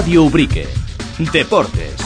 Radio Ubrique. Deportes.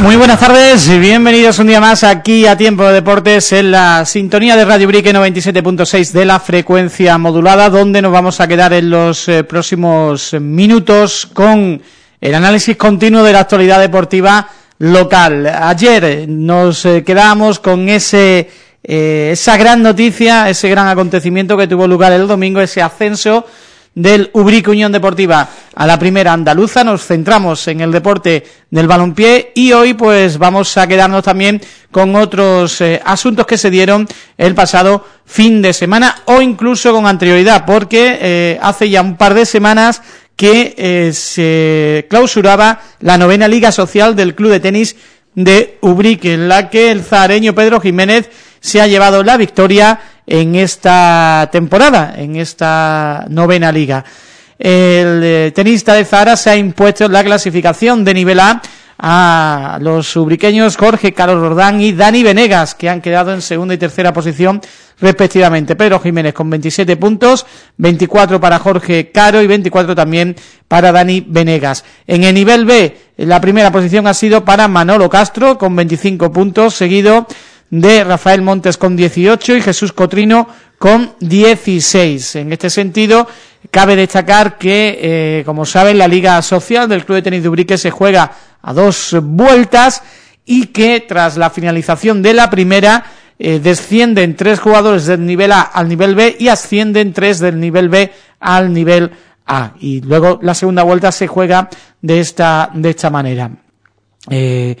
Muy buenas tardes y bienvenidos un día más aquí a Tiempo de Deportes en la sintonía de Radio Brique 97.6 de la frecuencia modulada donde nos vamos a quedar en los eh, próximos minutos con el análisis continuo de la actualidad deportiva local. Ayer nos eh, quedamos con ese eh, esa gran noticia, ese gran acontecimiento que tuvo lugar el domingo, ese ascenso del Ubrique Unión Deportiva a la primera andaluza. Nos centramos en el deporte del balompié y hoy pues vamos a quedarnos también con otros eh, asuntos que se dieron el pasado fin de semana o incluso con anterioridad porque eh, hace ya un par de semanas que eh, se clausuraba la novena Liga Social del Club de Tenis de Ubrique, en la que el zareño Pedro Jiménez se ha llevado la victoria en esta temporada, en esta novena liga. El eh, tenista de Zara se ha impuesto la clasificación de nivel A a los ubriqueños Jorge Carlos Rordán y Dani Venegas, que han quedado en segunda y tercera posición respectivamente. Pedro Jiménez con 27 puntos, 24 para Jorge Caro y 24 también para Dani Venegas. En el nivel B, la primera posición ha sido para Manolo Castro con 25 puntos, seguido de Rafael Montes con 18 y Jesús Cotrino con 16. En este sentido, cabe destacar que, eh, como saben, la Liga Social del Club de Tenis de Ubrique se juega a dos vueltas y que tras la finalización de la primera eh, descienden tres jugadores del nivel A al nivel B y ascienden tres del nivel B al nivel A. Y luego la segunda vuelta se juega de esta, de esta manera. Eh,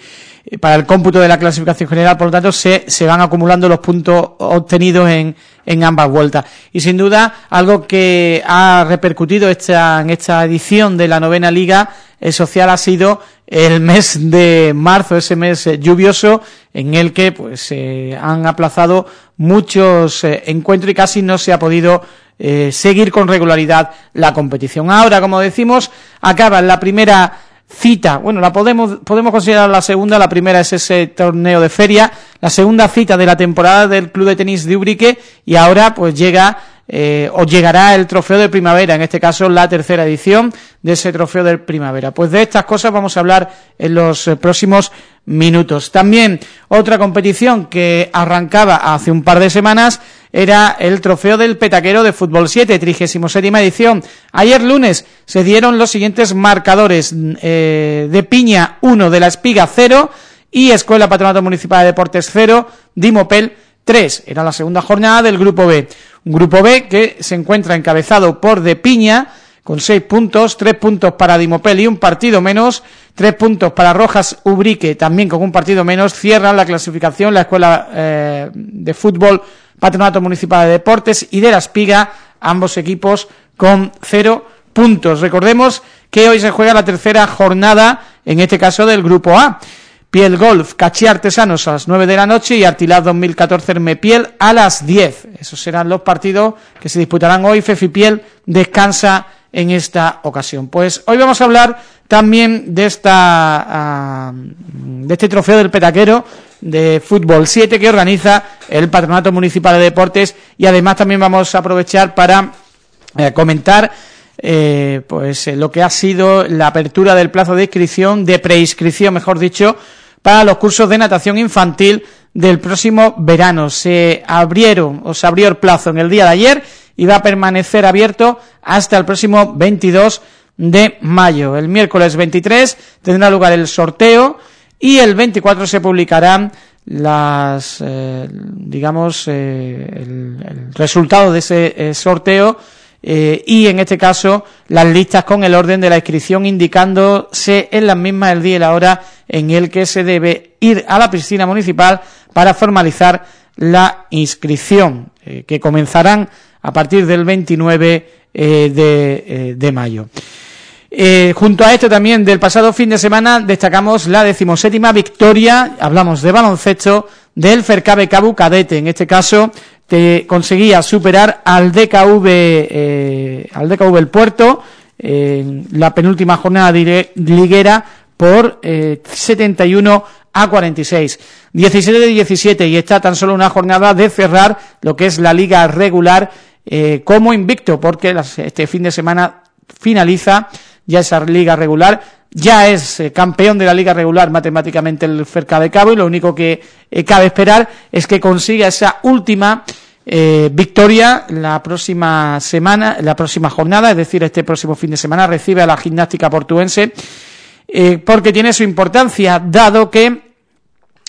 para el cómputo de la clasificación general, por lo tanto, se, van acumulando los puntos obtenidos en, en ambas vueltas. Y sin duda, algo que ha repercutido esta, en esta edición de la novena liga social ha sido el mes de marzo, ese mes eh, lluvioso, en el que pues se han aplazado muchos eh, encuentros y casi no se ha podido seguir con regularidad la competición. Ahora, como decimos, acaba la primera cita, bueno, la podemos podemos considerar la segunda, la primera es ese torneo de feria, la segunda cita de la temporada del Club de Tenis de Ubrique y ahora pues llega eh, o llegará el trofeo de primavera, en este caso la tercera edición de ese trofeo de primavera. Pues de estas cosas vamos a hablar en los eh, próximos minutos. También otra competición que arrancaba hace un par de semanas era el trofeo del petaquero de Fútbol 7, 37 edición. Ayer lunes se dieron los siguientes marcadores eh, de Piña 1, de la Espiga 0 y Escuela Patronato Municipal de Deportes 0, Dimopel 3. Era la segunda jornada del Grupo B. Un Grupo B que se encuentra encabezado por De Piña, con seis puntos, tres puntos para Dimopel y un partido menos, tres puntos para Rojas Ubrique, también con un partido menos, cierran la clasificación la Escuela eh, de Fútbol Patronato Municipal de Deportes y de la Espiga, ambos equipos con cero puntos. Recordemos que hoy se juega la tercera jornada, en este caso del Grupo A. Piel Golf, Cachí Artesanos a las 9 de la noche y Artilaz 2014 Hermepiel a las 10. Esos serán los partidos que se disputarán hoy. Fefi Piel descansa en esta ocasión. Pues hoy vamos a hablar también de esta ah, de este trofeo del petaquero de fútbol 7 que organiza el Patronato Municipal de Deportes y además también vamos a aprovechar para eh, comentar eh, pues eh, lo que ha sido la apertura del plazo de inscripción, de preinscripción, mejor dicho, para los cursos de natación infantil del próximo verano. Se abrieron o se abrió el plazo en el día de ayer y va a permanecer abierto hasta el próximo 22 de mayo. El miércoles 23 tendrá lugar el sorteo y el 24 se publicarán las eh, digamos eh, el, resultado de ese eh, sorteo y en este caso las listas con el orden de la inscripción indicándose en las mismas el día y la hora en el que se debe ir a la piscina municipal para formalizar la inscripción que comenzarán a partir del 29 de, de mayo. Eh, junto a esto también del pasado fin de semana destacamos la decimoséptima victoria, hablamos de baloncesto, del Fercabe Cabu Cadete, en este caso te conseguía superar al DKV, eh, al DKV El Puerto en la penúltima jornada liguera por 71 eh, a 46. 17 de 17 y está tan solo una jornada de cerrar lo que es la liga regular como invicto porque este fin de semana finaliza ya esa liga regular, ya es eh, campeón de la liga regular matemáticamente el Ferca de Cabo y lo único que eh, cabe esperar es que consiga esa última eh, victoria la próxima semana, la próxima jornada, es decir, este próximo fin de semana recibe a la gimnástica portuense porque tiene su importancia, dado que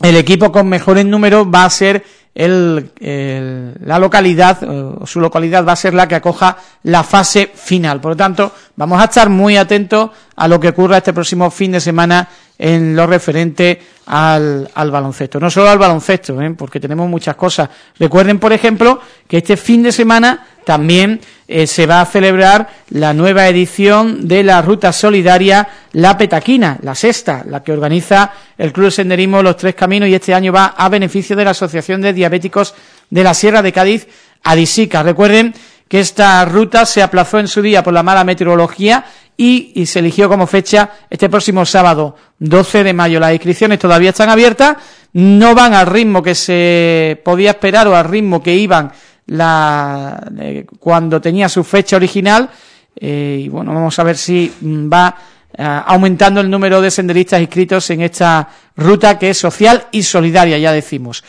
el equipo con mejores números va a ser el, la localidad, o su localidad va a ser la que acoja la fase final. Por lo tanto, vamos a estar muy atentos a lo que ocurra este próximo fin de semana en lo referente al, al baloncesto. No solo al baloncesto, ¿eh? porque tenemos muchas cosas. Recuerden, por ejemplo, que este fin de semana también eh, se va a celebrar la nueva edición de la Ruta Solidaria La Petaquina, la sexta, la que organiza el Club de Senderismo Los Tres Caminos y este año va a beneficio de la Asociación de Diabéticos de la Sierra de Cádiz, Adisica. Recuerden que esta ruta se aplazó en su día por la mala meteorología y, se eligió como fecha este próximo sábado, 12 de mayo. Las inscripciones todavía están abiertas, no van al ritmo que se podía esperar o al ritmo que iban la, eh, cuando tenía su fecha original eh, y bueno, vamos a ver si mm, va eh, aumentando el número de senderistas inscritos en esta ruta que es social y solidaria, ya decimos,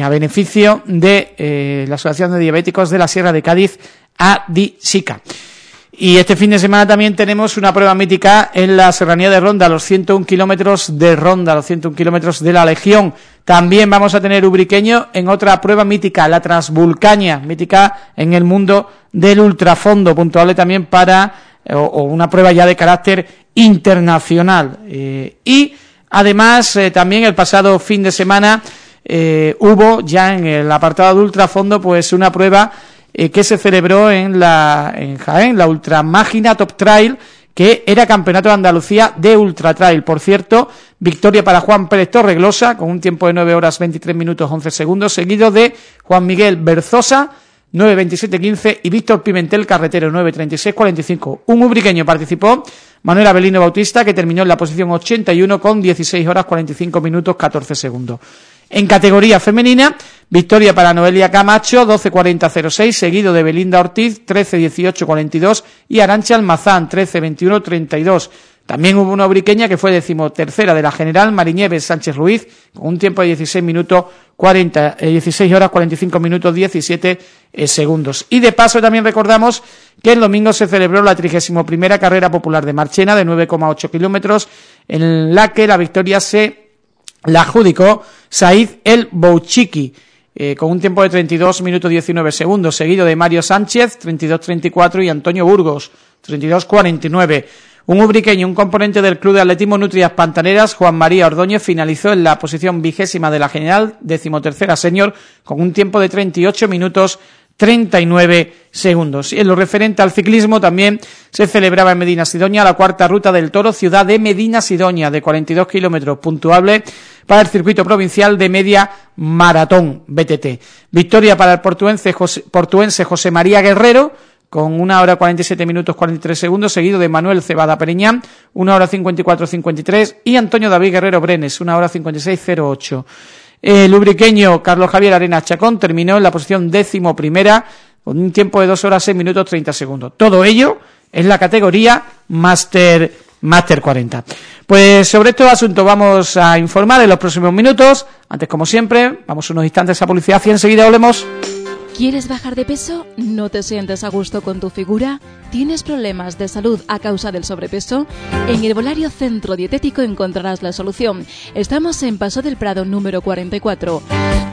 a beneficio de la Asociación de Diabéticos de la Sierra de Cádiz, ADISICA. Y este fin de semana también tenemos una prueba mítica en la Serranía de Ronda, los 101 kilómetros de Ronda, los 101 kilómetros de la Legión. También vamos a tener Ubriqueño en otra prueba mítica, la Transvulcaña, mítica en el mundo del ultrafondo, puntuable también para, eh, o, una prueba ya de carácter internacional. Eh, y además, eh, también el pasado fin de semana hubo ya en el apartado de ultrafondo pues una prueba eh, que se celebró en la en Jaén, la Ultramágina Top Trail, que era Campeonato de Andalucía de Ultra Trail. Por cierto, victoria para Juan Pérez Torreglosa, con un tiempo de 9 horas 23 minutos 11 segundos, seguido de Juan Miguel Berzosa, 9.27.15 y Víctor Pimentel Carretero 9.36.45. Un ubriqueño participó, Manuel Abelino Bautista, que terminó en la posición 81 con 16 horas 45 minutos 14 segundos. En categoría femenina, victoria para Noelia Camacho, 12.40.06, seguido de Belinda Ortiz, 13.18.42 y Arancha Almazán, 13.21.32. También hubo una briqueña que fue decimotercera de la general, Mariñeves Sánchez Ruiz, con un tiempo de 16 minutos 40, 16 eh, horas 45 minutos 17 eh, segundos. Y de paso también recordamos que el domingo se celebró la 31 carrera popular de Marchena de 9,8 kilómetros, en la que la victoria se la adjudicó Said El Bouchiki, eh, con un tiempo de 32 minutos 19 segundos, seguido de Mario Sánchez, 32-34, y Antonio Burgos, 32-49. Un ubriqueño, un componente del Club de Atletismo Nutrias Pantaneras, Juan María Ordóñez, finalizó en la posición vigésima de la general, decimotercera señor, con un tiempo de 38 minutos 39 segundos. Y en lo referente al ciclismo también se celebraba en Medina Sidoña la cuarta ruta del Toro, ciudad de Medina Sidoña, de 42 kilómetros, puntuable para el circuito provincial de media maratón BTT. Victoria para el portuense José, portuense José María Guerrero, con una hora 47 minutos 43 segundos, seguido de Manuel Cebada Periñán, una hora 54-53, y Antonio David Guerrero Brenes, una hora 56-08. El lubriqueño Carlos Javier Arena Chacón terminó en la posición décimo primera con un tiempo de dos horas seis minutos 30 segundos. Todo ello en la categoría Master, Master 40. Pues sobre este asunto vamos a informar en los próximos minutos. Antes, como siempre, vamos unos instantes a publicidad y enseguida volvemos. ¿Quieres bajar de peso? ¿No te sientes a gusto con tu figura? ¿Tienes problemas de salud a causa del sobrepeso? En Herbolario Centro Dietético encontrarás la solución. Estamos en Paso del Prado número 44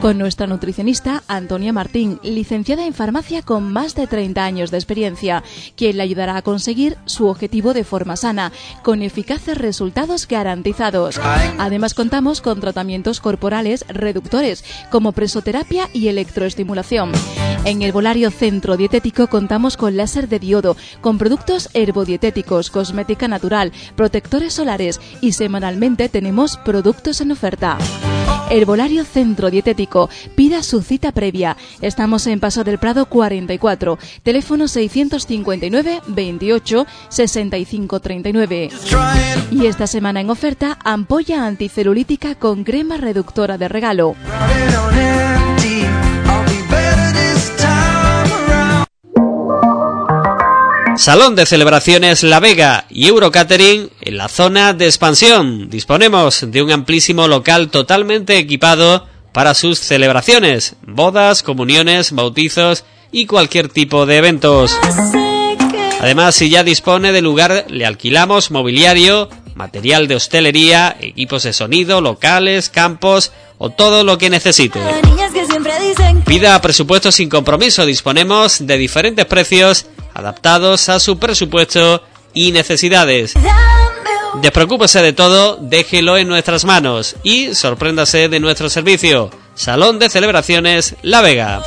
con nuestra nutricionista Antonia Martín, licenciada en farmacia con más de 30 años de experiencia, quien le ayudará a conseguir su objetivo de forma sana, con eficaces resultados garantizados. Además contamos con tratamientos corporales reductores como presoterapia y electroestimulación. En el Volario Centro Dietético contamos con láser de diodo, con productos herbodietéticos, cosmética natural, protectores solares y semanalmente tenemos productos en oferta. Herbolario Centro Dietético. Pida su cita previa. Estamos en Paso del Prado 44. Teléfono 659 28 65 39. Y esta semana en oferta, ampolla anticelulítica con crema reductora de regalo. Salón de celebraciones La Vega y Eurocatering en la zona de expansión. Disponemos de un amplísimo local totalmente equipado para sus celebraciones, bodas, comuniones, bautizos y cualquier tipo de eventos. Además, si ya dispone de lugar, le alquilamos mobiliario, material de hostelería, equipos de sonido, locales, campos o todo lo que necesite. Pida presupuesto sin compromiso. Disponemos de diferentes precios adaptados a su presupuesto y necesidades. Despreocúpese de todo, déjelo en nuestras manos y sorpréndase de nuestro servicio. Salón de Celebraciones La Vega.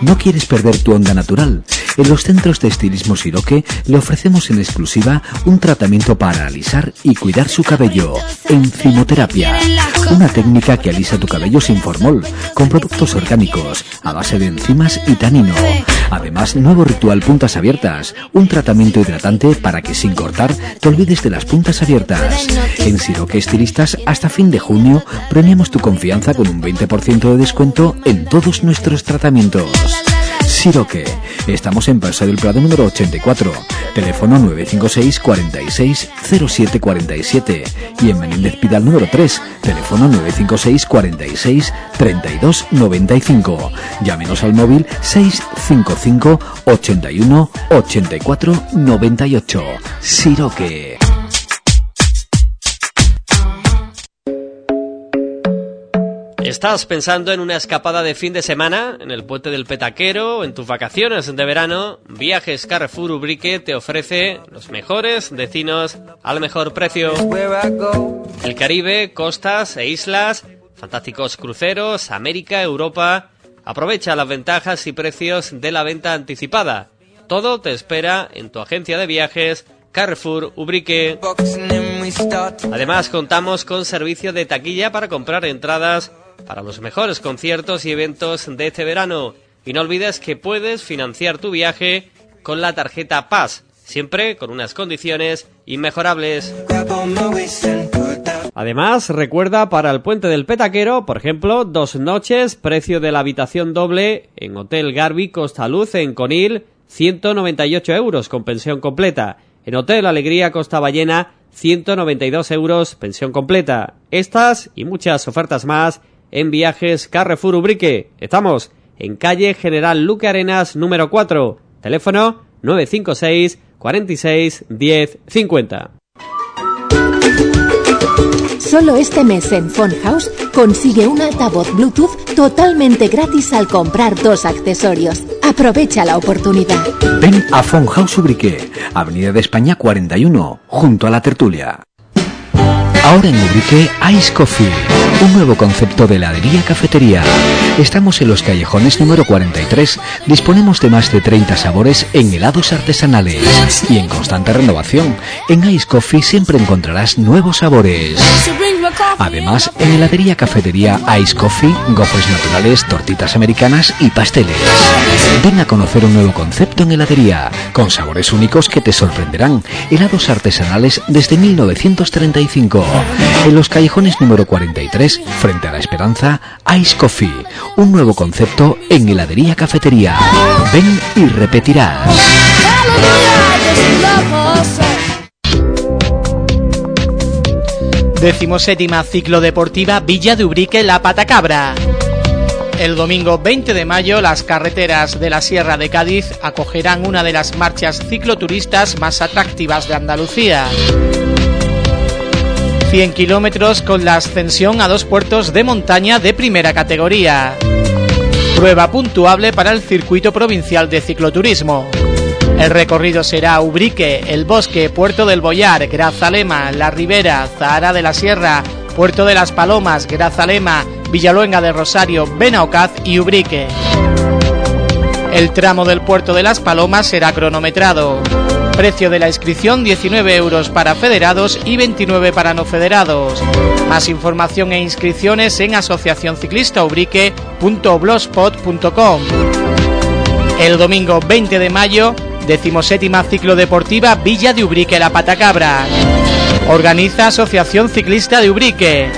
¿No quieres perder tu onda natural? En los centros de estilismo Siroque le ofrecemos en exclusiva un tratamiento para alisar y cuidar su cabello. Encimoterapia. Una técnica que alisa tu cabello sin formol, con productos orgánicos, a base de enzimas y tanino. Además, nuevo ritual puntas abiertas, un tratamiento hidratante para que sin cortar te olvides de las puntas abiertas. En Siroque Estilistas, hasta fin de junio, premiamos tu confianza con un 20% de descuento en todos nuestros tratamientos. Siroque. Estamos en Paso del Prado número 84, teléfono 956 46 07 47 y en Menéndez Pidal número 3, teléfono 956 46 32 95. Llámenos al móvil 655 81 84 98. Siroque. ¿Estás pensando en una escapada de fin de semana en el puente del Petaquero en tus vacaciones de verano? Viajes Carrefour Ubrique te ofrece los mejores destinos al mejor precio. El Caribe, costas e islas, fantásticos cruceros, América, Europa. Aprovecha las ventajas y precios de la venta anticipada. Todo te espera en tu agencia de viajes Carrefour Ubrique. Además contamos con servicio de taquilla para comprar entradas para los mejores conciertos y eventos de este verano. Y no olvides que puedes financiar tu viaje con la tarjeta Paz, siempre con unas condiciones inmejorables. Además, recuerda para el puente del Petaquero, por ejemplo, dos noches, precio de la habitación doble en Hotel Garbi Costa Luz en Conil, 198 euros con pensión completa. En Hotel Alegría Costa Ballena, 192 euros pensión completa. Estas y muchas ofertas más en Viajes Carrefour Ubrique. Estamos en calle General Luque Arenas número 4. Teléfono 956 46 10 50. Solo este mes en Phone House consigue un altavoz Bluetooth totalmente gratis al comprar dos accesorios. Aprovecha la oportunidad. Ven a Phone House Ubrique, Avenida de España 41, junto a la tertulia. Ahora en Ubrique Ice Coffee, un nuevo concepto de heladería cafetería. Estamos en los callejones número 43. Disponemos de más de 30 sabores en helados artesanales y en constante renovación. En Ice Coffee siempre encontrarás nuevos sabores. Además, en heladería cafetería Ice Coffee, gofres naturales, tortitas americanas y pasteles. Ven a conocer un nuevo concepto en heladería, con sabores únicos que te sorprenderán. Helados artesanales desde 1935. En los callejones número 43, frente a la Esperanza, Ice Coffee, un nuevo concepto en heladería cafetería. Ven y repetirás. Decimoséptima ciclodeportiva Villa de Ubrique La Patacabra. El domingo 20 de mayo las carreteras de la Sierra de Cádiz acogerán una de las marchas cicloturistas más atractivas de Andalucía. 100 kilómetros con la ascensión a dos puertos de montaña de primera categoría. Prueba puntuable para el circuito provincial de cicloturismo. El recorrido será Ubrique, El Bosque, Puerto del Boyar, Grazalema, La Ribera, Zahara de la Sierra, Puerto de las Palomas, Grazalema, Villaluenga de Rosario, Benaocaz y Ubrique. El tramo del puerto de Las Palomas será cronometrado. Precio de la inscripción 19 euros para federados y 29 para no federados. Más información e inscripciones en asociacionciclistaubrique.blogspot.com. El domingo 20 de mayo, decimoséptima ciclo deportiva Villa de Ubrique La Patacabra. Organiza Asociación Ciclista de Ubrique.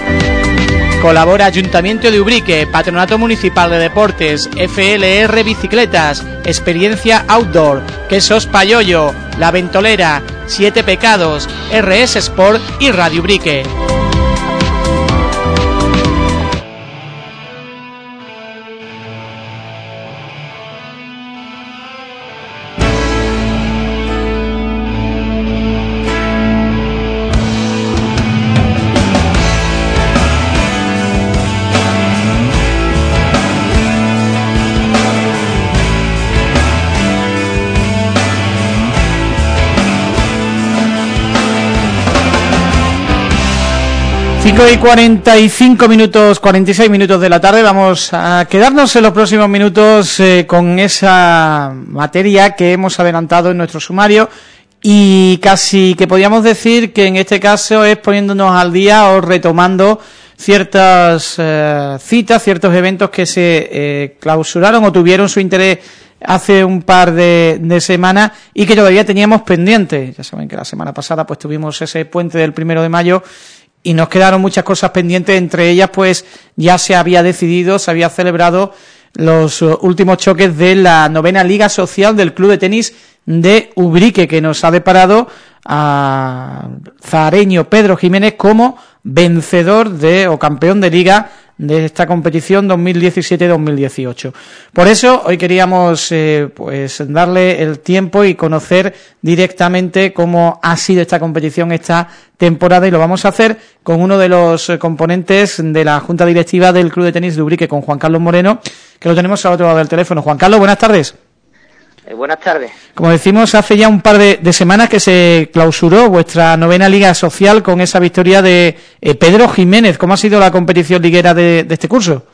Colabora Ayuntamiento de Ubrique, Patronato Municipal de Deportes, FLR Bicicletas, Experiencia Outdoor, Quesos Payoyo, La Ventolera, Siete Pecados, RS Sport y Radio Ubrique. 5 y 45 minutos, 46 minutos de la tarde. Vamos a quedarnos en los próximos minutos eh, con esa materia que hemos adelantado en nuestro sumario y casi que podríamos decir que en este caso es poniéndonos al día o retomando ciertas eh, citas, ciertos eventos que se eh, clausuraron o tuvieron su interés hace un par de, de, semanas y que todavía teníamos pendientes. Ya saben que la semana pasada pues tuvimos ese puente del primero de mayo y nos quedaron muchas cosas pendientes, entre ellas pues ya se había decidido, se había celebrado los uh, últimos choques de la novena Liga Social del Club de Tenis de Ubrique, que nos ha deparado a Zareño Pedro Jiménez como vencedor de o campeón de Liga de esta competición 2017-2018. Por eso hoy queríamos eh, pues darle el tiempo y conocer directamente cómo ha sido esta competición esta temporada y lo vamos a hacer con uno de los componentes de la Junta Directiva del Club de Tenis de Ubrique, con Juan Carlos Moreno, que lo tenemos al otro lado del teléfono. Juan Carlos, buenas tardes. Eh, buenas tardes. Como decimos, hace ya un par de, semanas que se clausuró vuestra novena Liga Social con esa victoria de eh, Pedro Jiménez. ¿Cómo ha sido la competición liguera de, este curso?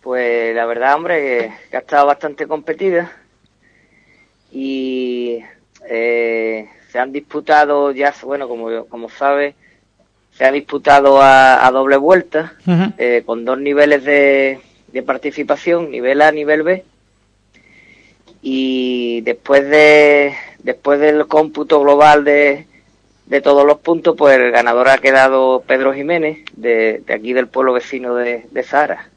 Pues la verdad, hombre, que, ha estado bastante competida y eh, se han disputado ya, bueno, como, como sabe, se ha disputado a, doble vuelta con dos niveles de, de participación, nivel A, nivel B y después de después del cómputo global de, de todos los puntos, pues el ganador ha quedado Pedro Jiménez, de, aquí del pueblo vecino de, de Zara.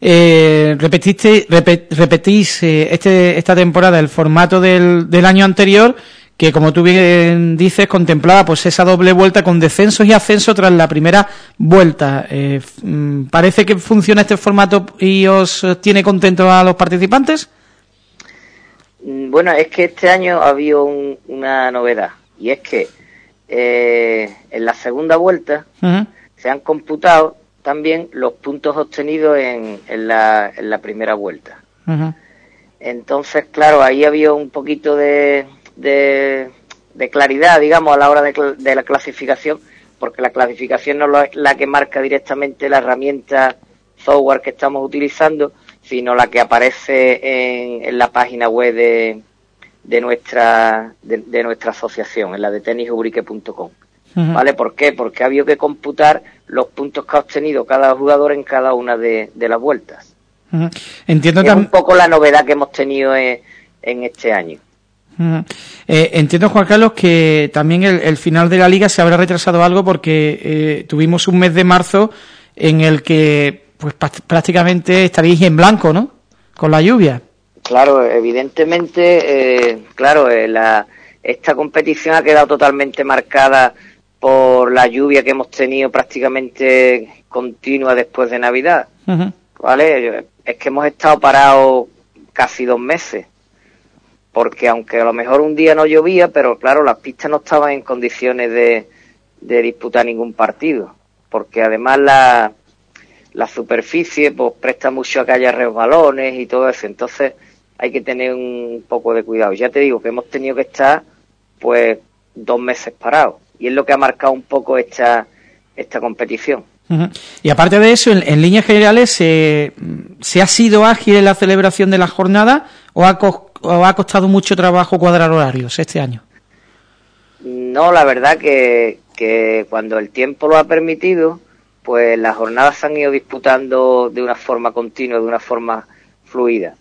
eh, repetiste, repetís eh, este, esta temporada el formato del, del año anterior, que como tú bien dices, contemplaba pues esa doble vuelta con descensos y ascensos tras la primera vuelta. Eh, mm, ¿Parece que funciona este formato y os tiene contentos a los participantes? Mm, bueno, es que este año ha habido una novedad y es que eh, en la segunda vuelta se han computado también los puntos obtenidos en, en, la, en la, primera vuelta. Entonces, claro, ahí había un poquito de, de, claridad, digamos, a la hora de, de, la clasificación, porque la clasificación no es la que marca directamente la herramienta software que estamos utilizando, sino la que aparece en, la página web de, de nuestra de, nuestra asociación, en la de tenisubrique.com. ¿Vale? ¿Por qué? Porque ha habido que computar los puntos que ha obtenido cada jugador en cada una de, las vueltas. Entiendo es un poco la novedad que hemos tenido en, este año. Eh, entiendo, Juan Carlos, que también el, final de la liga se habrá retrasado algo porque eh, tuvimos un mes de marzo en el que pues prácticamente estaréis en blanco, ¿no? Con la lluvia. Claro, evidentemente, eh, claro, eh, la, esta competición ha quedado totalmente marcada por la lluvia que hemos tenido prácticamente continua después de Navidad. ¿Vale? Es que hemos estado parados casi dos meses. Porque aunque a lo mejor un día no llovía, pero claro, las pistas no estaban en condiciones de, de disputar ningún partido. Porque además la, la superficie pues presta mucho a que haya resbalones y todo eso, entonces hay que tener un poco de cuidado. Ya te digo que hemos tenido que estar pues dos meses parados y es lo que ha marcado un poco esta esta competición. Y aparte de eso, en, líneas generales, ¿se, ha sido ágil en la celebración de la jornada o ha, o ha costado mucho trabajo cuadrar horarios este año? No, la verdad que, que cuando el tiempo lo ha permitido, pues las jornadas se han ido disputando de una forma continua, de una forma fluida.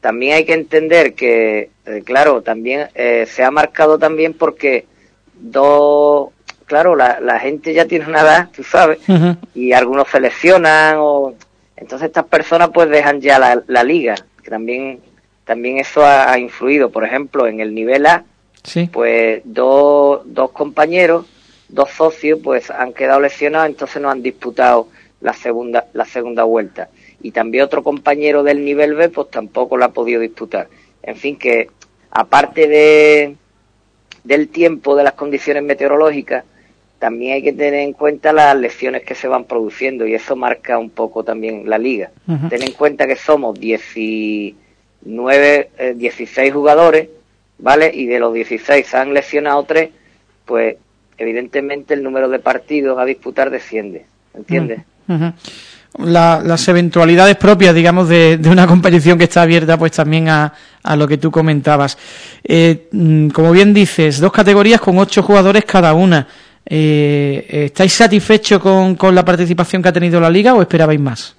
También hay que entender que, eh, claro, también eh, se ha marcado también porque dos, claro, la, gente ya tiene una edad, tú sabes, y algunos seleccionan o entonces estas personas pues dejan ya la, liga, que también también eso ha, influido, por ejemplo, en el nivel A, pues dos, dos compañeros dos socios pues han quedado lesionados, entonces no han disputado la segunda, la segunda vuelta. Y también otro compañero del nivel B pues tampoco la ha podido disputar. En fin, que aparte de, del tiempo, de las condiciones meteorológicas, también hay que tener en cuenta las lesiones que se van produciendo y eso marca un poco también la liga. Ten en cuenta que somos 19, 16 eh, jugadores, ¿vale? Y de los 16 se han lesionado tres, pues evidentemente el número de partidos a disputar desciende, ¿entiendes? Mm, las eventualidades propias, digamos, de, una competición que está abierta, pues también a, a lo que tú comentabas. Eh, mm, como bien dices, dos categorías con ocho jugadores cada una. Eh, ¿Estáis satisfechos con, con, la participación que ha tenido la liga o esperabais más?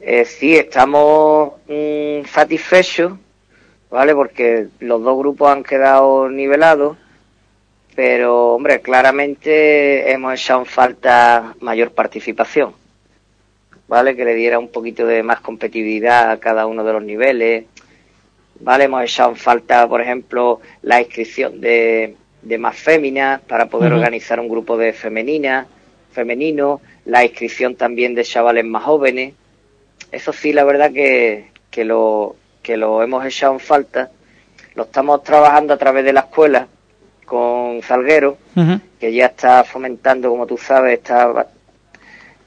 Eh, sí, estamos mm, satisfechos, ¿vale? Porque los dos grupos han quedado nivelados pero hombre, claramente hemos echado en falta mayor participación, ¿vale? Que le diera un poquito de más competitividad a cada uno de los niveles, ¿vale? Hemos echado en falta, por ejemplo, la inscripción de, de más féminas para poder organizar un grupo de femeninas, femenino, la inscripción también de chavales más jóvenes. Eso sí, la verdad que, que, lo, que lo hemos echado en falta. Lo estamos trabajando a través de la escuela con Salguero, que ya está fomentando, como tú sabes, está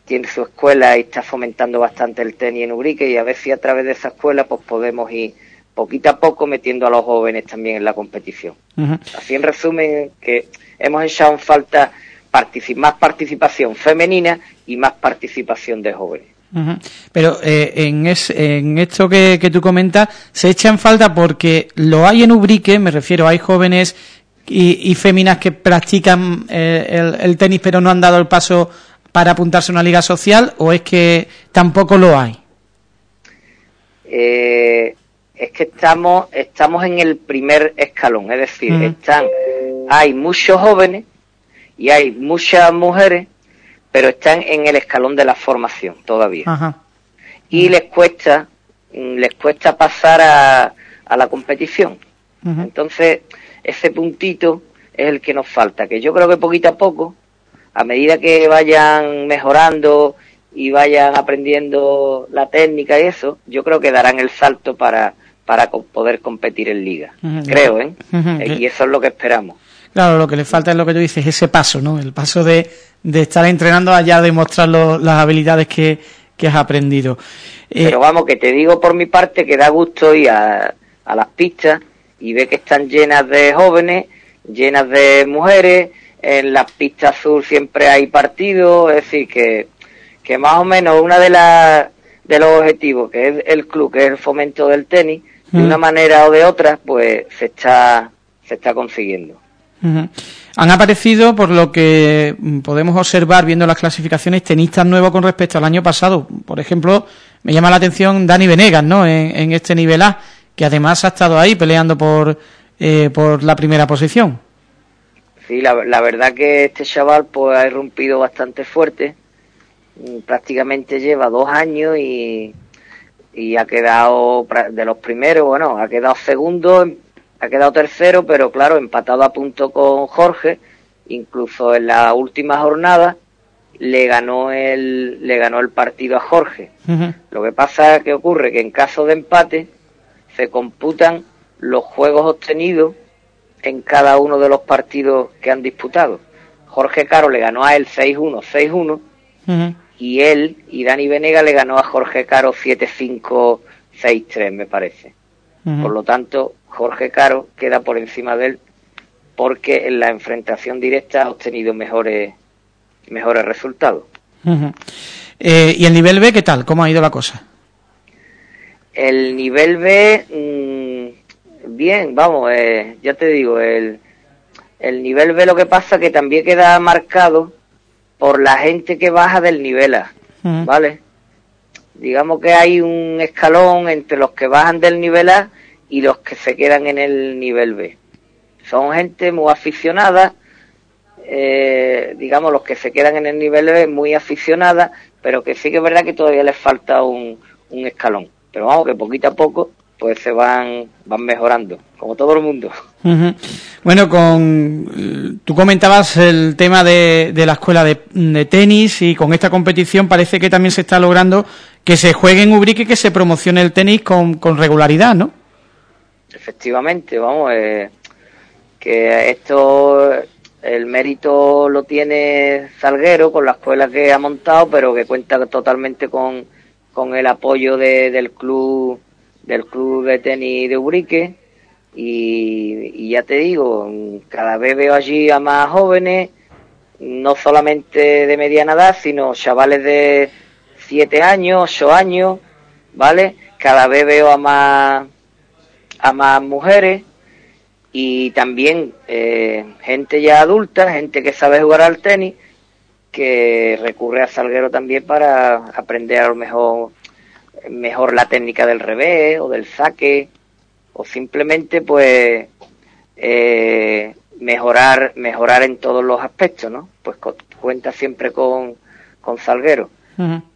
tiene su escuela y está fomentando bastante el tenis en Ubrique y a ver si a través de esa escuela pues podemos ir poquito a poco metiendo a los jóvenes también en la competición. Así en resumen que hemos echado en falta más participación femenina y más participación de jóvenes. Pero eh, en, en esto que, que, tú comentas, se echa en falta porque lo hay en Ubrique, me refiero, hay jóvenes y, féminas que practican eh, el, tenis pero no han dado el paso para apuntarse a una liga social o es que tampoco lo hay? Eh, es que estamos estamos en el primer escalón, es decir, están hay muchos jóvenes y hay muchas mujeres, pero están en el escalón de la formación todavía. Y les cuesta les cuesta pasar a, a la competición. Entonces, ese puntito es el que nos falta, que yo creo que poquito a poco, a medida que vayan mejorando y vayan aprendiendo la técnica y eso, yo creo que darán el salto para, para poder competir en liga. creo, ¿eh? Y eso es lo que esperamos. Claro, lo que le falta es lo que tú dices, ese paso, ¿no? El paso de, de estar entrenando allá, de mostrar las habilidades que, que has aprendido. Eh, Pero vamos, que te digo por mi parte que da gusto ir a, a las pistas y ve que están llenas de jóvenes, llenas de mujeres, en las pistas azul siempre hay partidos, es decir, que, que más o menos una de las de los objetivos que es el club, que es el fomento del tenis, de una manera o de otra, pues se está se está consiguiendo. Han aparecido, por lo que podemos observar viendo las clasificaciones, tenistas nuevos con respecto al año pasado. Por ejemplo, me llama la atención Dani Venegas, ¿no? En, en este nivel A que además ha estado ahí peleando por, eh, por la primera posición. Sí, la, verdad que este chaval pues ha irrumpido bastante fuerte, mm, prácticamente lleva dos años y, y ha quedado de los primeros, bueno, ha quedado segundo, ha quedado tercero, pero claro, empatado a punto con Jorge, incluso en la última jornada le ganó el le ganó el partido a Jorge. Lo que pasa que ocurre que en caso de empate se computan los juegos obtenidos en cada uno de los partidos que han disputado. Jorge Caro le ganó a él 6-1, 6-1, y él y Dani Venega le ganó a Jorge Caro 7-5, 6-3, me parece. Por lo tanto, Jorge Caro queda por encima de él porque en la enfrentación directa ha obtenido mejores mejores resultados. Eh, ¿Y el nivel B qué tal? ¿Cómo ha ido la cosa? El nivel B, mm, bien, vamos, eh, ya te digo, el, el nivel B lo que pasa que también queda marcado por la gente que baja del nivel A, ¿vale? Digamos que hay un escalón entre los que bajan del nivel A y los que se quedan en el nivel B. Son gente muy aficionada, eh, digamos los que se quedan en el nivel B muy aficionada, pero que sí que es verdad que todavía les falta un, un escalón. Pero vamos, que poquito a poco pues se van, van mejorando, como todo el mundo. Bueno, con tú comentabas el tema de, de la escuela de, de, tenis y con esta competición parece que también se está logrando que se juegue en Ubrique, que se promocione el tenis con, con regularidad, ¿no? Efectivamente, vamos, eh, que esto, el mérito lo tiene Salguero con la escuela que ha montado, pero que cuenta totalmente con, con el apoyo de, del club del club de tenis de Ubrique y, ya te digo, cada vez veo allí a más jóvenes, no solamente de mediana edad, sino chavales de 7 años, 8 años, ¿vale? Cada vez veo a más, a más mujeres y también eh, gente ya adulta, gente que sabe jugar al tenis, que recurre a Salguero también para aprender a lo mejor mejor la técnica del revés o del saque o simplemente pues eh, mejorar mejorar en todos los aspectos no pues cuenta siempre con, con Salguero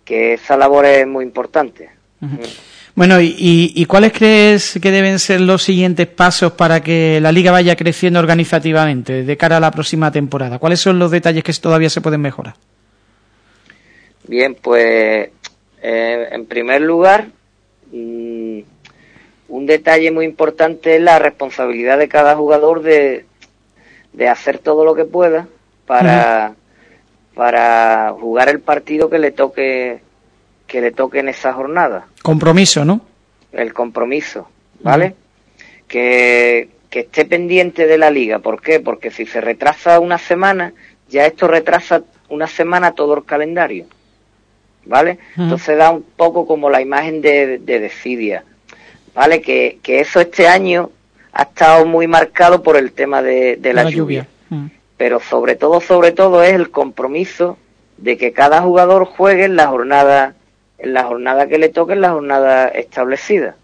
que esa labor es muy importante bueno y, y, cuáles crees que deben ser los siguientes pasos para que la liga vaya creciendo organizativamente de cara a la próxima temporada cuáles son los detalles que todavía se pueden mejorar bien pues eh, en primer lugar, mm, un detalle muy importante es la responsabilidad de cada jugador de, de hacer todo lo que pueda para, para jugar el partido que le toque que le toque en esa jornada. Compromiso, ¿no? El compromiso, ¿vale? que, que esté pendiente de la liga. ¿Por qué? Porque si se retrasa una semana, ya esto retrasa una semana todo el calendario. ¿vale? Entonces da un poco como la imagen de, de Decidia, ¿vale? Que, que, eso este año ha estado muy marcado por el tema de, la, lluvia. Pero sobre todo, sobre todo es el compromiso de que cada jugador juegue en la jornada, la jornada que le toque, en la jornada establecida.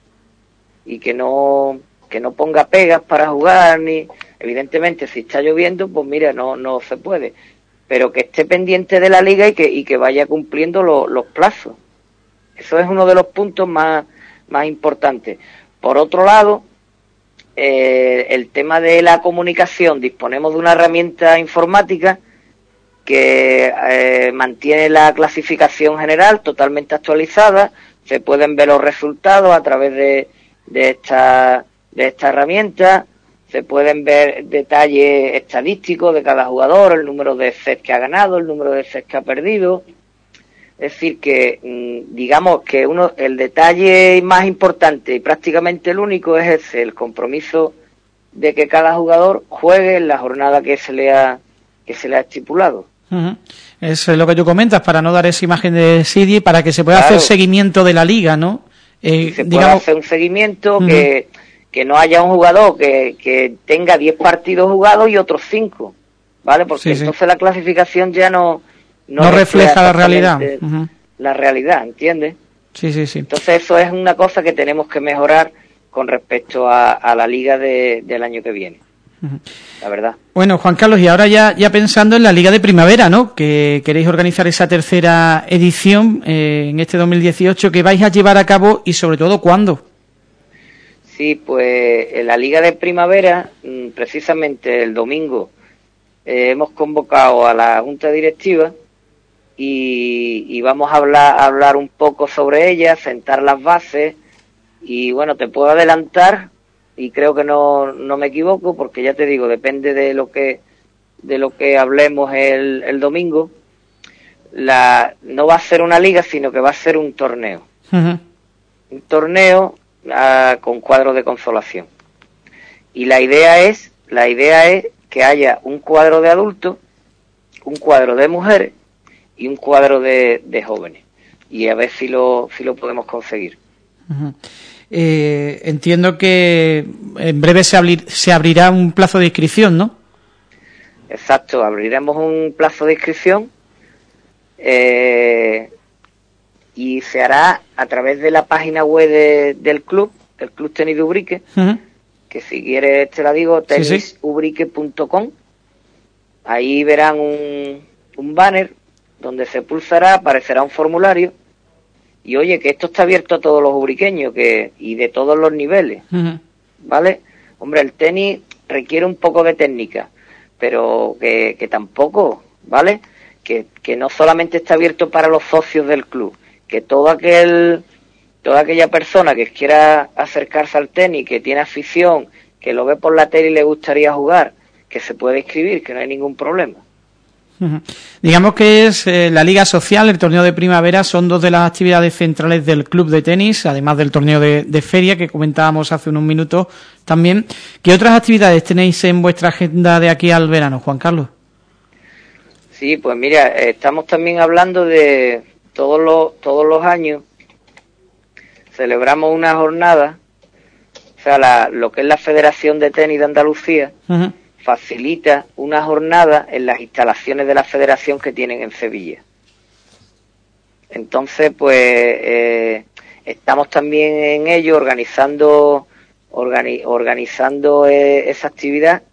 Y que no, que no ponga pegas para jugar, ni, evidentemente si está lloviendo, pues mira, no, no se puede pero que esté pendiente de la liga y que, y que vaya cumpliendo los plazos. Eso es uno de los puntos más, más importantes. Por otro lado, eh, el tema de la comunicación, disponemos de una herramienta informática que eh, mantiene la clasificación general totalmente actualizada, se pueden ver los resultados a través de, de, esta, de esta herramienta, se pueden ver detalles estadísticos de cada jugador, el número de sets que ha ganado, el número de sets que ha perdido. Es decir, que mm, digamos que uno, el detalle más importante y prácticamente el único es ese, el compromiso de que cada jugador juegue en la jornada que se le ha, que se le ha estipulado. Eso es lo que tú comentas, para no dar esa imagen de CD, para que se pueda hacer seguimiento de la liga, ¿no? Eh, se digamos... hacer un seguimiento que que no haya un jugador que, que tenga 10 partidos jugados y otros 5, ¿vale? Porque entonces la clasificación ya no... No, refleja la realidad. La realidad, ¿entiendes? Sí, sí, sí. Entonces eso es una cosa que tenemos que mejorar con respecto a, la liga del año que viene. La verdad. Bueno, Juan Carlos, y ahora ya, ya pensando en la Liga de Primavera, ¿no? Que queréis organizar esa tercera edición eh, en este 2018, que vais a llevar a cabo y sobre todo cuándo. Sí, pues en la Liga de Primavera, mm, precisamente el domingo, eh, hemos convocado a la Junta Directiva y, vamos a hablar, hablar un poco sobre ella, sentar las bases y bueno, te puedo adelantar y creo que no, no me equivoco porque ya te digo, depende de lo que de lo que hablemos el, el domingo. La, no va a ser una liga, sino que va a ser un torneo. Un torneo con cuadros de consolación. Y la idea es, la idea es que haya un cuadro de adultos un cuadro de mujeres y un cuadro de, jóvenes. Y a ver si lo, si lo podemos conseguir. Eh, entiendo que en breve se, se abrirá un plazo de inscripción, ¿no? Exacto, abriremos un plazo de inscripción eh, y se hará a través de la página web del club, el Club Tenis de Ubrique, que si quieres te la digo, tenisubrique.com. Ahí verán un, un banner donde se pulsará, aparecerá un formulario y oye, que esto está abierto a todos los ubriqueños que, y de todos los niveles, ¿vale? Hombre, el tenis requiere un poco de técnica, pero que, que tampoco, ¿vale? Que, que no solamente está abierto para los socios del club, que todo aquel, toda aquella persona que quiera acercarse al tenis, que tiene afición, que lo ve por la tele y le gustaría jugar, que se puede inscribir, que no hay ningún problema. Digamos que es eh, la Liga Social, el torneo de primavera, son dos de las actividades centrales del club de tenis, además del torneo de, feria que comentábamos hace unos minutos también. ¿Qué otras actividades tenéis en vuestra agenda de aquí al verano, Juan Carlos? Sí, pues mira, estamos también hablando de todos los, todos los años, celebramos una jornada, o sea, lo que es la Federación de Tenis de Andalucía, facilita una jornada en las instalaciones de la federación que tienen en Sevilla. Entonces, pues eh, estamos también en ello organizando, organizando eh, esa actividad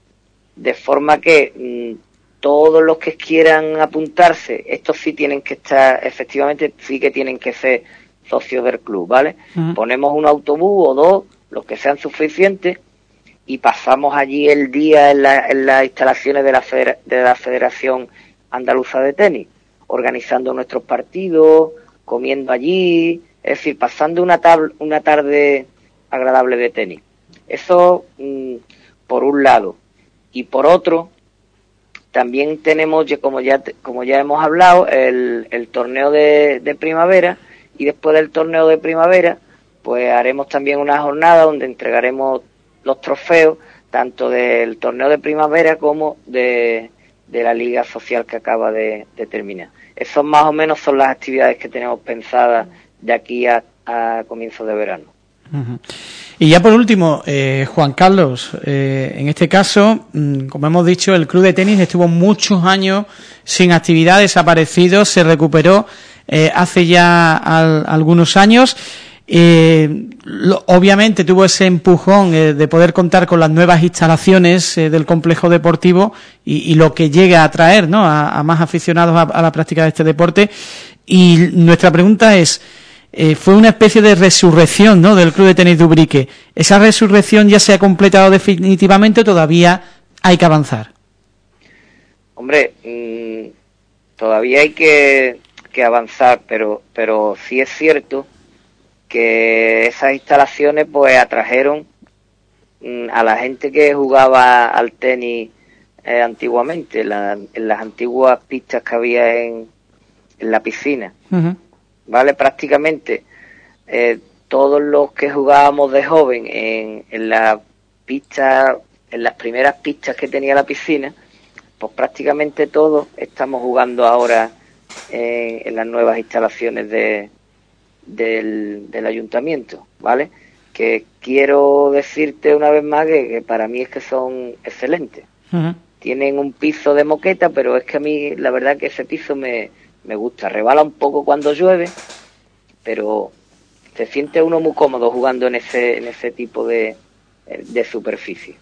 de forma que mm, todos los que quieran apuntarse, estos sí tienen que estar, efectivamente, sí que tienen que ser socios del club, ¿vale? Ponemos un autobús o dos, los que sean suficientes, y pasamos allí el día en, las instalaciones de la, de la Federación Andaluza de Tenis, organizando nuestros partidos, comiendo allí, es decir, pasando una, una tarde agradable de tenis. Eso mm, por un lado. Y por otro, también tenemos, como ya, como ya hemos hablado, el, el torneo de, de primavera y después del torneo de primavera, pues haremos también una jornada donde entregaremos los trofeos tanto del torneo de primavera como de, la liga social que acaba de, terminar. Esas más o menos son las actividades que tenemos pensadas de aquí a, comienzo de verano. Y ya por último, eh, Juan Carlos, eh, en este caso, mm, como hemos dicho, el club de tenis estuvo muchos años sin actividad, desaparecido, se recuperó eh, hace ya algunos años. Eh, obviamente tuvo ese empujón eh, de poder contar con las nuevas instalaciones eh, del complejo deportivo y, lo que llega a atraer ¿no? a, más aficionados a, la práctica de este deporte. Y nuestra pregunta es, fue una especie de resurrección ¿no? del Club de Tenis de Ubrique. ¿Esa resurrección ya se ha completado definitivamente o todavía hay que avanzar? Hombre, mm, todavía hay que, que avanzar, pero, pero sí es cierto que esas instalaciones pues atrajeron mm, a la gente que jugaba al tenis eh, antiguamente, en las antiguas pistas que había en, la piscina. ¿Vale? Prácticamente eh, todos los que jugábamos de joven en, en la pista, en las primeras pistas que tenía la piscina, pues prácticamente todos estamos jugando ahora en las nuevas instalaciones de, del, del ayuntamiento, ¿vale? Que quiero decirte una vez más que, para mí es que son excelentes. Tienen un piso de moqueta, pero es que a mí la verdad que ese piso me, me gusta. Rebala un poco cuando llueve, pero se siente uno muy cómodo jugando en ese, en ese tipo de, de superficie.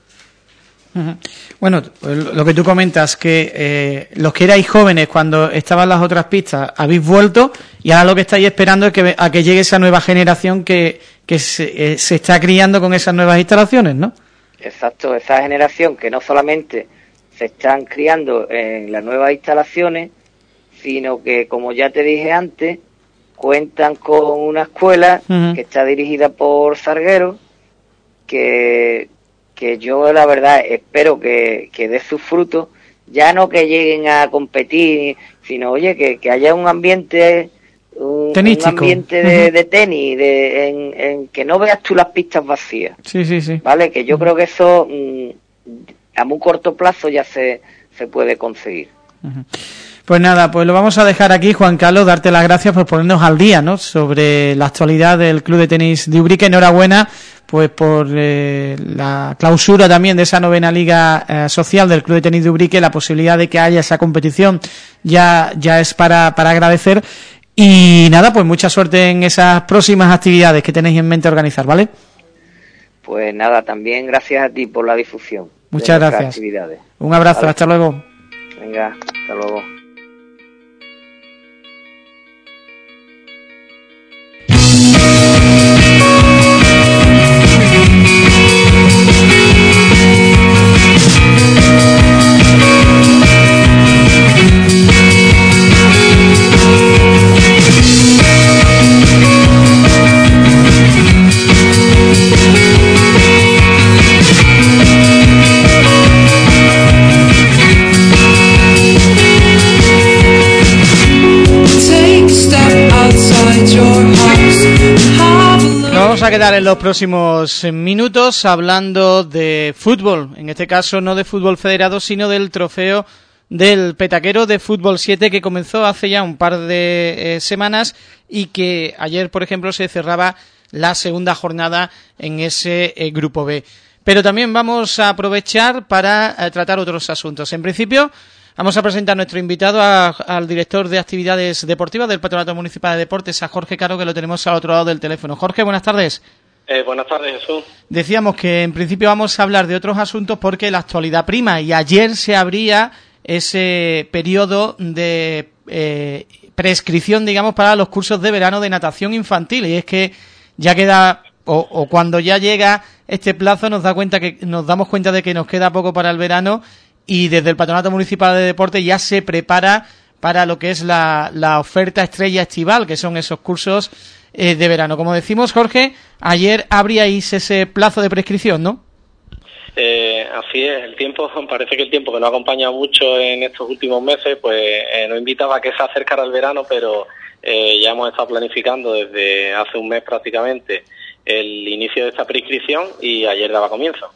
Bueno, lo que tú comentas, que eh, los que erais jóvenes cuando estaban las otras pistas habéis vuelto y ahora lo que estáis esperando es que, a que llegue esa nueva generación que, que se, eh, se, está criando con esas nuevas instalaciones, ¿no? Exacto, esa generación que no solamente se están criando en las nuevas instalaciones, sino que, como ya te dije antes, cuentan con una escuela que está dirigida por Sarguero, que que yo la verdad espero que, que dé sus frutos, ya no que lleguen a competir, sino oye, que, que haya un ambiente un, ambiente de, tenis, de, en, que no veas tú las pistas vacías. Sí, sí, sí. ¿Vale? Que yo creo que eso mm, a muy corto plazo ya se, se puede conseguir. Pues nada, pues lo vamos a dejar aquí, Juan Carlos, darte las gracias por ponernos al día, ¿no?, sobre la actualidad del Club de Tenis de Ubrique. Enhorabuena, pues por eh, la clausura también de esa novena liga eh, social del Club de Tenis de Ubrique, la posibilidad de que haya esa competición ya, ya es para, para agradecer. Y nada, pues mucha suerte en esas próximas actividades que tenéis en mente organizar, ¿vale? Pues nada, también gracias a ti por la difusión. Muchas gracias. Un abrazo, hasta luego. Venga, hasta luego. A quedar en los próximos minutos hablando de fútbol, en este caso no de fútbol federado, sino del trofeo del Petaquero de Fútbol 7 que comenzó hace ya un par de eh, semanas y que ayer, por ejemplo, se cerraba la segunda jornada en ese eh, Grupo B. Pero también vamos a aprovechar para eh, tratar otros asuntos. En principio, Vamos a presentar a nuestro invitado, al director de actividades deportivas del Patronato Municipal de Deportes, a Jorge Caro, que lo tenemos al otro lado del teléfono. Jorge, buenas tardes. Eh, buenas tardes, Jesús. Decíamos que en principio vamos a hablar de otros asuntos porque la actualidad prima y ayer se abría ese periodo de eh, prescripción, digamos, para los cursos de verano de natación infantil y es que ya queda o, o, cuando ya llega este plazo nos da cuenta que nos damos cuenta de que nos queda poco para el verano y desde el Patronato Municipal de Deporte ya se prepara para lo que es la, la oferta estrella estival, que son esos cursos eh, de verano. Como decimos, Jorge, ayer abríais ese plazo de prescripción, ¿no? Eh, así es, el tiempo, parece que el tiempo que nos acompaña mucho en estos últimos meses, pues eh, nos invitaba a que se acercara el verano, pero eh, ya hemos estado planificando desde hace un mes prácticamente el inicio de esta prescripción y ayer daba comienzo.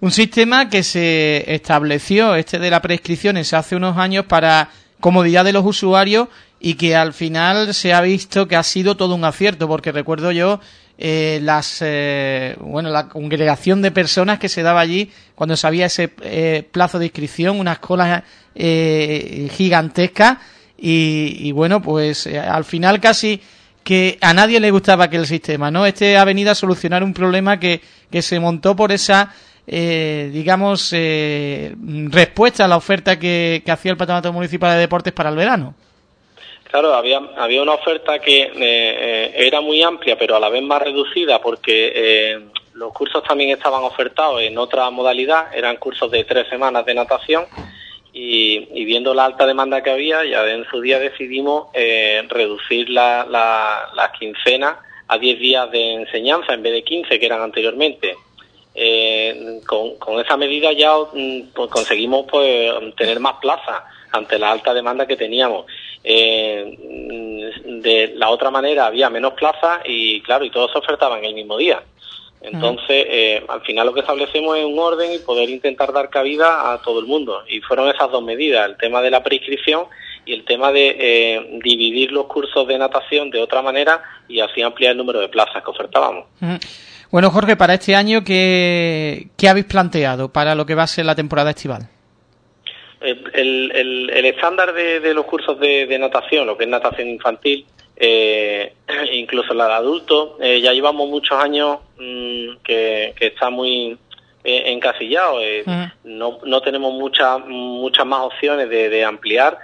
Un sistema que se estableció, este de la prescripción, hace unos años para comodidad de los usuarios y que al final se ha visto que ha sido todo un acierto, porque recuerdo yo eh, las eh, bueno la congregación de personas que se daba allí cuando se había ese eh, plazo de inscripción, unas colas gigantescas y, bueno pues al final casi que a nadie le gustaba aquel sistema, ¿no? Este ha venido a solucionar un problema que, que se montó por esa eh, digamos, eh, respuesta a la oferta que, hacía el Patronato Municipal de Deportes para el verano. Claro, había, había una oferta que eh, eh, era muy amplia, pero a la vez más reducida, porque los cursos también estaban ofertados en otra modalidad, eran cursos de tres semanas de natación, y, viendo la alta demanda que había, ya en su día decidimos reducir la, la, las quincenas a 10 días de enseñanza en vez de 15 que eran anteriormente eh, con, esa medida ya mm, pues, conseguimos pues, tener más plazas ante la alta demanda que teníamos. Eh, mm, de la otra manera había menos plazas y claro, y todo se ofertaba en el mismo día. Entonces, eh, al final lo que establecemos es un orden y poder intentar dar cabida a todo el mundo. Y fueron esas dos medidas, el tema de la prescripción y el tema de eh, dividir los cursos de natación de otra manera y así ampliar el número de plazas que ofertábamos. Bueno, Jorge, para este año, ¿qué, habéis planteado para lo que va a ser la temporada estival? El, estándar de, los cursos de, natación, lo que es natación infantil, eh, incluso la de adultos, eh, ya llevamos muchos años mm, que, está muy eh, encasillado. no, no tenemos muchas muchas más opciones de, de ampliar.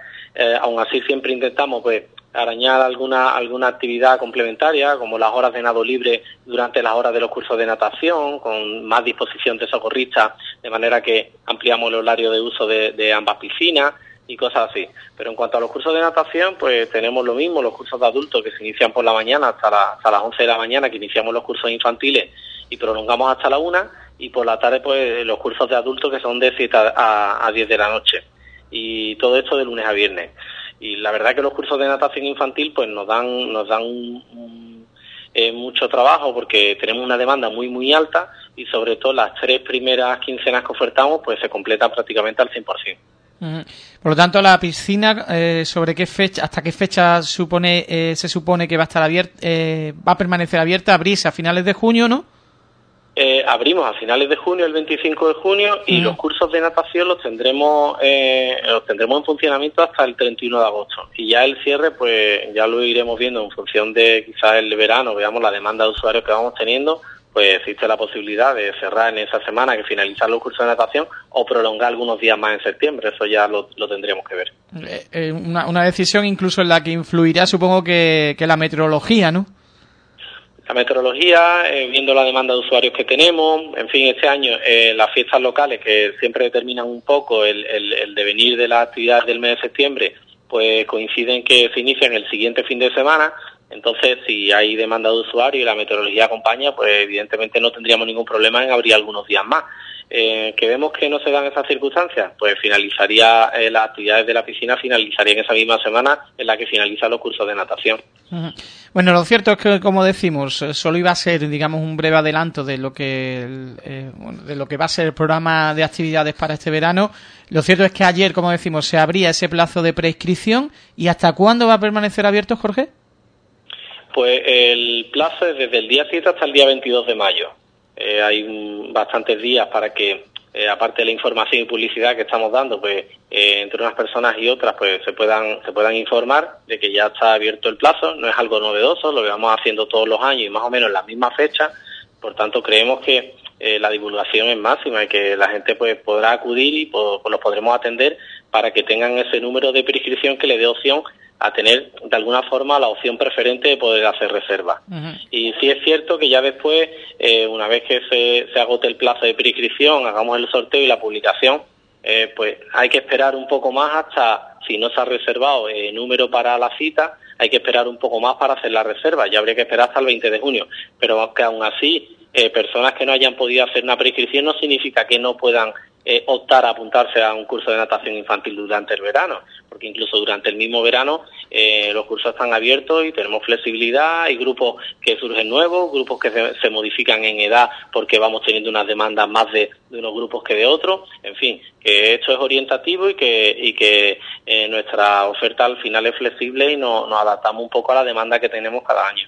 aún así, siempre intentamos pues arañar alguna, alguna actividad complementaria, como las horas de nado libre durante las horas de los cursos de natación, con más disposición de socorristas, de manera que ampliamos el horario de uso de, ambas piscinas y cosas así. Pero en cuanto a los cursos de natación, pues tenemos lo mismo, los cursos de adultos que se inician por la mañana hasta, hasta las 11 de la mañana, que iniciamos los cursos infantiles y prolongamos hasta la 1, y por la tarde, pues los cursos de adultos que son de 7 a, a 10 de la noche. Y todo esto de lunes a viernes y la verdad que los cursos de natación infantil pues nos dan nos dan eh, mucho trabajo porque tenemos una demanda muy muy alta y sobre todo las tres primeras quincenas que ofertamos pues se completan prácticamente al 100%. Por lo tanto, la piscina, eh, ¿sobre qué fecha, hasta qué fecha supone, eh, se supone que va a estar abierta, eh, va a permanecer abierta? Abrís a finales de junio, ¿no? Abrimos a finales de junio, el 25 de junio, y los cursos de natación los tendremos, los tendremos en funcionamiento hasta el 31 de agosto. Y ya el cierre, pues ya lo iremos viendo en función de quizás el verano, veamos la demanda de usuarios que vamos teniendo pues existe la posibilidad de cerrar en esa semana que finalizar los cursos de natación o prolongar algunos días más en septiembre. Eso ya lo, tendríamos que ver. Eh, eh, una, decisión incluso en la que influirá, supongo, que, la meteorología, ¿no? La meteorología, eh, viendo la demanda de usuarios que tenemos, en fin, este año las fiestas locales que siempre determinan un poco el, el devenir de las actividades del mes de septiembre, pues coinciden que se inician el siguiente fin de semana, entonces, si hay demanda de usuario y la meteorología acompaña, pues evidentemente no tendríamos ningún problema en abrir algunos días más. Eh, que vemos que no se dan esas circunstancias, pues finalizaría eh, las actividades de la piscina, finalizarían esa misma semana en la que finalizan los cursos de natación. Bueno, lo cierto es que, como decimos, eh, solo iba a ser, digamos, un breve adelanto de lo que de lo que va a ser el programa de actividades para este verano. Lo cierto es que ayer, como decimos, se abría ese plazo de prescripción y ¿hasta cuándo va a permanecer abierto, Jorge? Pues el plazo es desde el día 7 hasta el día 22 de mayo. Eh, hay bastantes días para que, eh, aparte de la información y publicidad que estamos dando, pues eh, entre unas personas y otras, pues se puedan se puedan informar de que ya está abierto el plazo. No es algo novedoso, lo vamos haciendo todos los años y más o menos en la misma fecha. Por tanto, creemos que la divulgación es máxima y que la gente pues podrá acudir y pues, los podremos atender para que tengan ese número de prescripción que le dé opción a tener de alguna forma la opción preferente de poder hacer reserva. Y sí es cierto que ya después, eh, una vez que se, se, agote el plazo de prescripción, hagamos el sorteo y la publicación, eh, pues hay que esperar un poco más hasta, si no se ha reservado el eh, número para la cita, hay que esperar un poco más para hacer la reserva. Ya habría que esperar hasta el 20 de junio. Pero que aún así, personas que no hayan podido hacer una prescripción no significa que no puedan eh, optar a apuntarse a un curso de natación infantil durante el verano, porque incluso durante el mismo verano eh, los cursos están abiertos y tenemos flexibilidad, hay grupos que surgen nuevos, grupos que se, modifican en edad porque vamos teniendo unas demandas más de, unos grupos que de otros, en fin, que esto es orientativo y que, y que eh, nuestra oferta al final es flexible y nos adaptamos un poco a la demanda que tenemos cada año.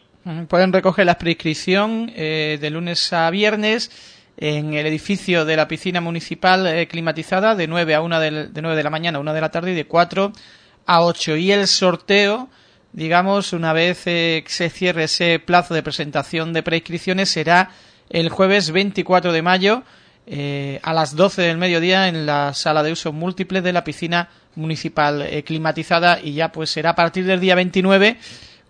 Pueden recoger la prescripción de lunes a viernes en el edificio de la piscina municipal eh, climatizada de 9 a 1 de, de 9 de la mañana a 1 de la tarde y de 4 a 8. Y el sorteo, digamos, una vez eh, se cierre ese plazo de presentación de prescripciones, será el jueves 24 de mayo eh, a las 12 del mediodía en la sala de uso múltiple de la piscina municipal climatizada y ya pues será a partir del día 29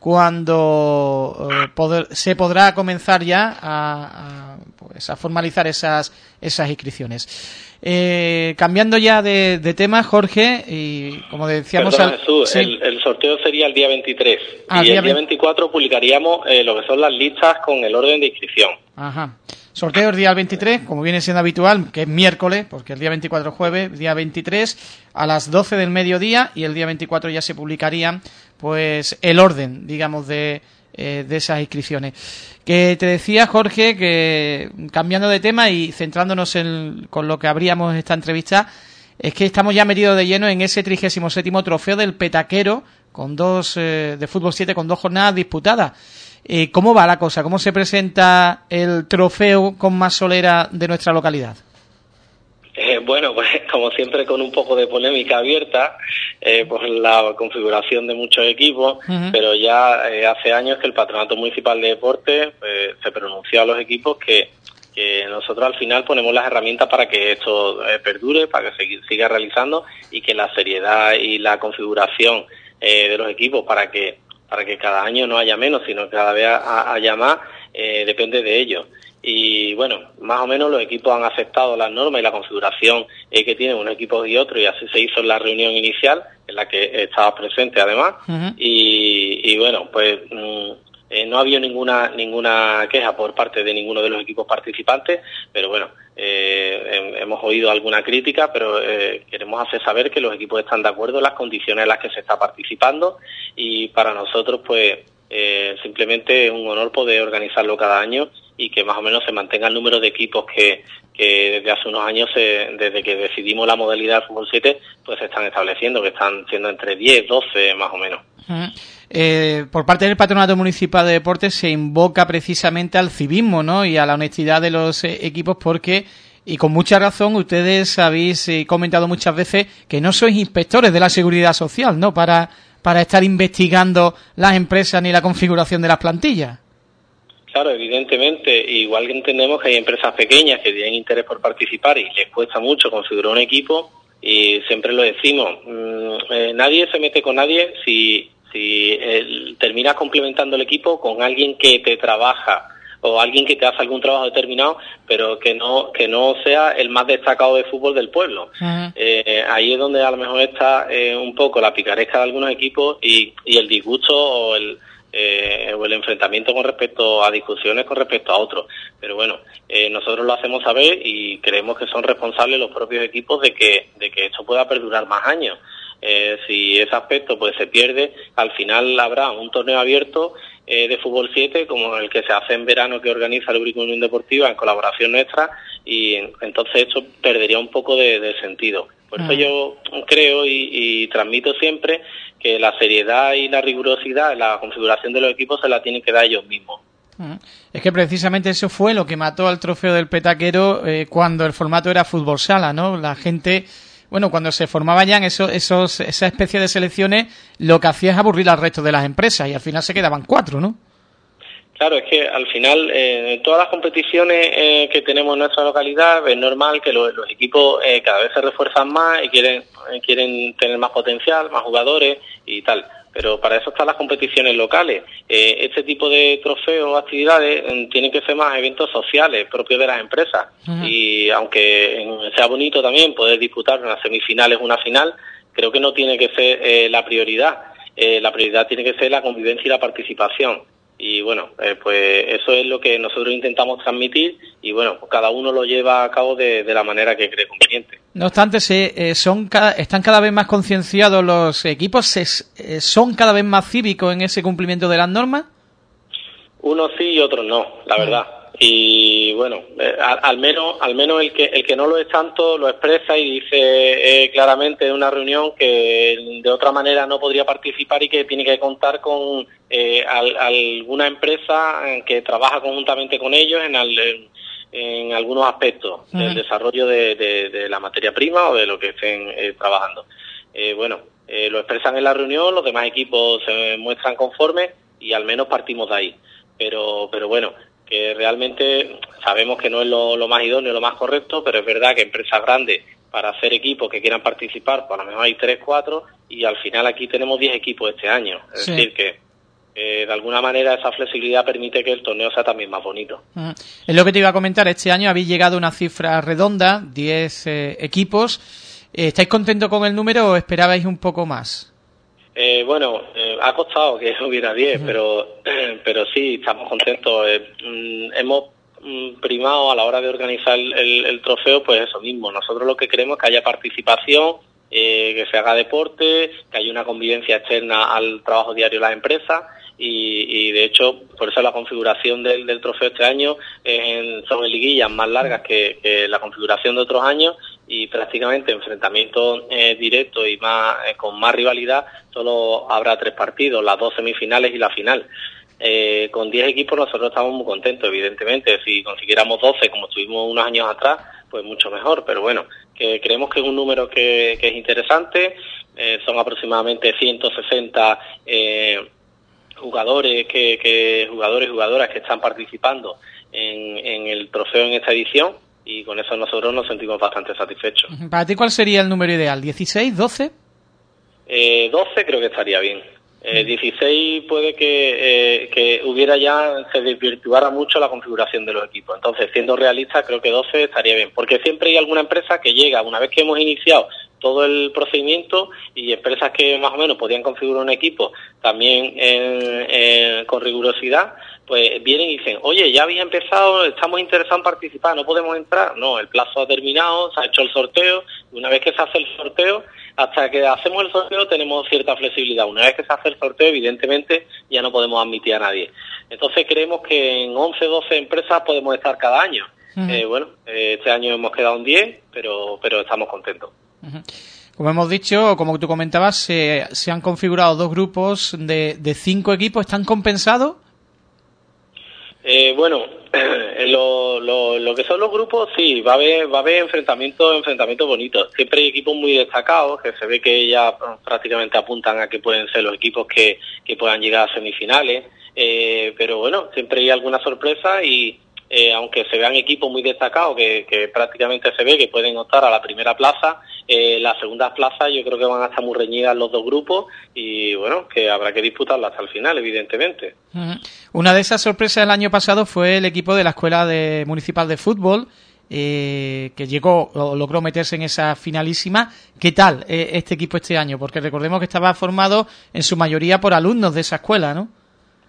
cuando eh, se podrá comenzar ya a, pues, a formalizar esas, esas inscripciones. Eh, cambiando ya de, tema, Jorge, y como decíamos... el, sorteo sería el día 23 ah, y el día 24 publicaríamos eh, lo que son las listas con el orden de inscripción. Ajá. Sorteo el día 23, como viene siendo habitual, que es miércoles, porque el día 24 jueves, día 23 a las 12 del mediodía y el día 24 ya se publicaría pues el orden, digamos, de, eh, de esas inscripciones. Que te decía, Jorge, que cambiando de tema y centrándonos en, con lo que abríamos esta entrevista, es que estamos ya metidos de lleno en ese 37 trofeo del Petaquero con dos eh, de fútbol 7 con dos jornadas disputadas. Eh, ¿Cómo va la cosa? ¿Cómo se presenta el trofeo con más solera de nuestra localidad? Eh, bueno, pues como siempre con un poco de polémica abierta eh, por la configuración de muchos equipos, pero ya hace años que el Patronato Municipal de Deportes se pronunció a los equipos que, nosotros al final ponemos las herramientas para que esto perdure, para que se siga realizando y que la seriedad y la configuración de los equipos para que para que cada año no haya menos, sino cada vez haya más, eh, depende de ello. Y bueno, más o menos los equipos han aceptado las normas y la configuración eh, que tienen unos equipos y otros, y así se hizo en la reunión inicial, en la que estaba presente además. y, bueno, pues mm, eh, no ha habido ninguna, ninguna queja por parte de ninguno de los equipos participantes, pero bueno, eh, hemos oído alguna crítica, pero eh, queremos hacer saber que los equipos están de acuerdo en las condiciones en las que se está participando y para nosotros, pues, eh, simplemente es un honor poder organizarlo cada año y que más o menos se mantenga el número de equipos que, que desde hace unos años, desde que decidimos la modalidad de fútbol 7, pues se están estableciendo, que están siendo entre 10, 12 más o menos. Eh, por parte del Patronato Municipal de Deportes se invoca precisamente al civismo ¿no? y a la honestidad de los eh, equipos porque, y con mucha razón, ustedes habéis eh, comentado muchas veces que no sois inspectores de la seguridad social, ¿no? Para, para estar investigando las empresas ni la configuración de las plantillas. Claro, evidentemente, igual que entendemos que hay empresas pequeñas que tienen interés por participar y les cuesta mucho configurar un equipo, y siempre lo decimos, mm, eh, nadie se mete con nadie si, si terminas complementando el equipo con alguien que te trabaja o alguien que te hace algún trabajo determinado, pero que no que no sea el más destacado de fútbol del pueblo. Eh, ahí es donde a lo mejor está eh, un poco la picaresca de algunos equipos y, y el disgusto o el, eh, o el enfrentamiento con respecto a discusiones con respecto a otros. Pero bueno, eh, nosotros lo hacemos saber y creemos que son responsables los propios equipos de que, de que esto pueda perdurar más años. Eh, si ese aspecto pues se pierde, al final habrá un torneo abierto eh, de fútbol 7 como el que se hace en verano que organiza el Brico Unión Deportiva en colaboración nuestra y entonces esto perdería un poco de, sentido. Por eso mm. yo creo y, y transmito siempre que la seriedad y la rigurosidad en la configuración de los equipos se la tienen que dar ellos mismos. Mm. Es que precisamente eso fue lo que mató al trofeo del petaquero eh, cuando el formato era fútbol sala, ¿no? La gente, bueno, cuando se formaban ya esos, esos, esa especie de selecciones, lo que hacía es aburrir al resto de las empresas y al final se quedaban cuatro, ¿no? Claro, es que al final, eh, en todas las competiciones eh, que tenemos en nuestra localidad, es normal que los, equipos eh, cada vez se refuerzan más y quieren, quieren tener más potencial, más jugadores y tal. Pero para eso están las competiciones locales. este tipo de trofeos o actividades mm, tienen que ser más eventos sociales propios de las empresas. Y aunque sea bonito también poder disputar unas semifinales, una final, creo que no tiene que ser la prioridad. la prioridad tiene que ser la convivencia y la participación y bueno, eh, pues eso es lo que nosotros intentamos transmitir y bueno, pues cada uno lo lleva a cabo de, la manera que cree conveniente. No obstante, se, eh, son están cada vez más concienciados los equipos, se, eh, son cada vez más cívicos en ese cumplimiento de las normas. Unos sí y otros no, la verdad y bueno eh, al, menos al menos el que el que no lo es tanto lo expresa y dice eh, claramente en una reunión que de otra manera no podría participar y que tiene que contar con eh, alguna empresa que trabaja conjuntamente con ellos en, en algunos aspectos del desarrollo de, la materia prima o de lo que estén trabajando. Bueno lo expresan en la reunión los demás equipos se muestran conformes y al menos partimos de ahí. Pero pero bueno que realmente sabemos que no es lo, más idóneo, lo más correcto, pero es verdad que empresas grandes para hacer equipos que quieran participar, por lo menos hay tres, cuatro, y al final aquí tenemos diez equipos este año. Es decir, que de alguna manera esa flexibilidad permite que el torneo sea también más bonito. Mm. Es lo que te iba a comentar, este año habéis llegado a una cifra redonda, diez eh, equipos. ¿Estáis contentos con el número o esperabais un poco más? Eh, bueno, eh, ha costado que hubiera 10, pero, pero sí, estamos contentos. Eh, mm, hemos mm, primado a la hora de organizar el, trofeo, pues eso mismo. Nosotros lo que queremos es que haya participación, que se haga deporte, que haya una convivencia externa al trabajo diario de las empresas y, de hecho por eso la configuración del, trofeo este año son en liguillas más largas que, la configuración de otros años y prácticamente enfrentamientos eh, directos y más eh, con más rivalidad solo habrá tres partidos, las dos semifinales y la final. Eh, con 10 equipos nosotros estamos muy contentos, evidentemente. Si consiguiéramos 12 como estuvimos unos años atrás, pues mucho mejor. Pero bueno, que creemos que es un número que, es interesante. son aproximadamente 160 jugadores que, jugadores y jugadoras que están participando en, en el trofeo en esta edición y con eso nosotros nos sentimos bastante satisfechos. ¿Para ti cuál sería el número ideal? ¿16, 12? Eh, 12 creo que estaría bien. Eh, 16 puede que, eh, que hubiera ya, se desvirtuara mucho la configuración de los equipos. Entonces, siendo realista, creo que 12 estaría bien. Porque siempre hay alguna empresa que llega, una vez que hemos iniciado todo el procedimiento y empresas que más o menos podían configurar un equipo también con rigurosidad, pues vienen y dicen, oye, ya habéis empezado, estamos interesados en participar, no podemos entrar. No, el plazo ha terminado, se ha hecho el sorteo, una vez que se hace el sorteo, hasta que hacemos el sorteo tenemos cierta flexibilidad. Una vez que se hace el sorteo, evidentemente, ya no podemos admitir a nadie. Entonces creemos que en 11, 12 empresas podemos estar cada año. Eh, bueno, eh, este año hemos quedado en 10, pero, pero estamos contentos. Como hemos dicho, como tú comentabas, se han configurado dos grupos de, de cinco equipos. ¿Están compensados? Eh, bueno, lo, lo, que son los grupos, sí, va a haber, va a haber enfrentamientos, enfrentamientos bonitos. Siempre hay equipos muy destacados que se ve que ya prácticamente apuntan a que pueden ser los equipos que, que puedan llegar a semifinales. Eh, pero bueno, siempre hay alguna sorpresa y, eh, aunque se vean equipos muy destacados que, prácticamente se ve que pueden optar a la primera plaza, eh, las segundas plazas yo creo que van a estar muy reñidas los dos grupos y bueno, que habrá que disputarlas hasta el final, evidentemente. Una de esas sorpresas del año pasado fue el equipo de la Escuela de Municipal de Fútbol, eh, que llegó o logró meterse en esa finalísima. ¿Qué tal eh, este equipo este año? Porque recordemos que estaba formado en su mayoría por alumnos de esa escuela, ¿no?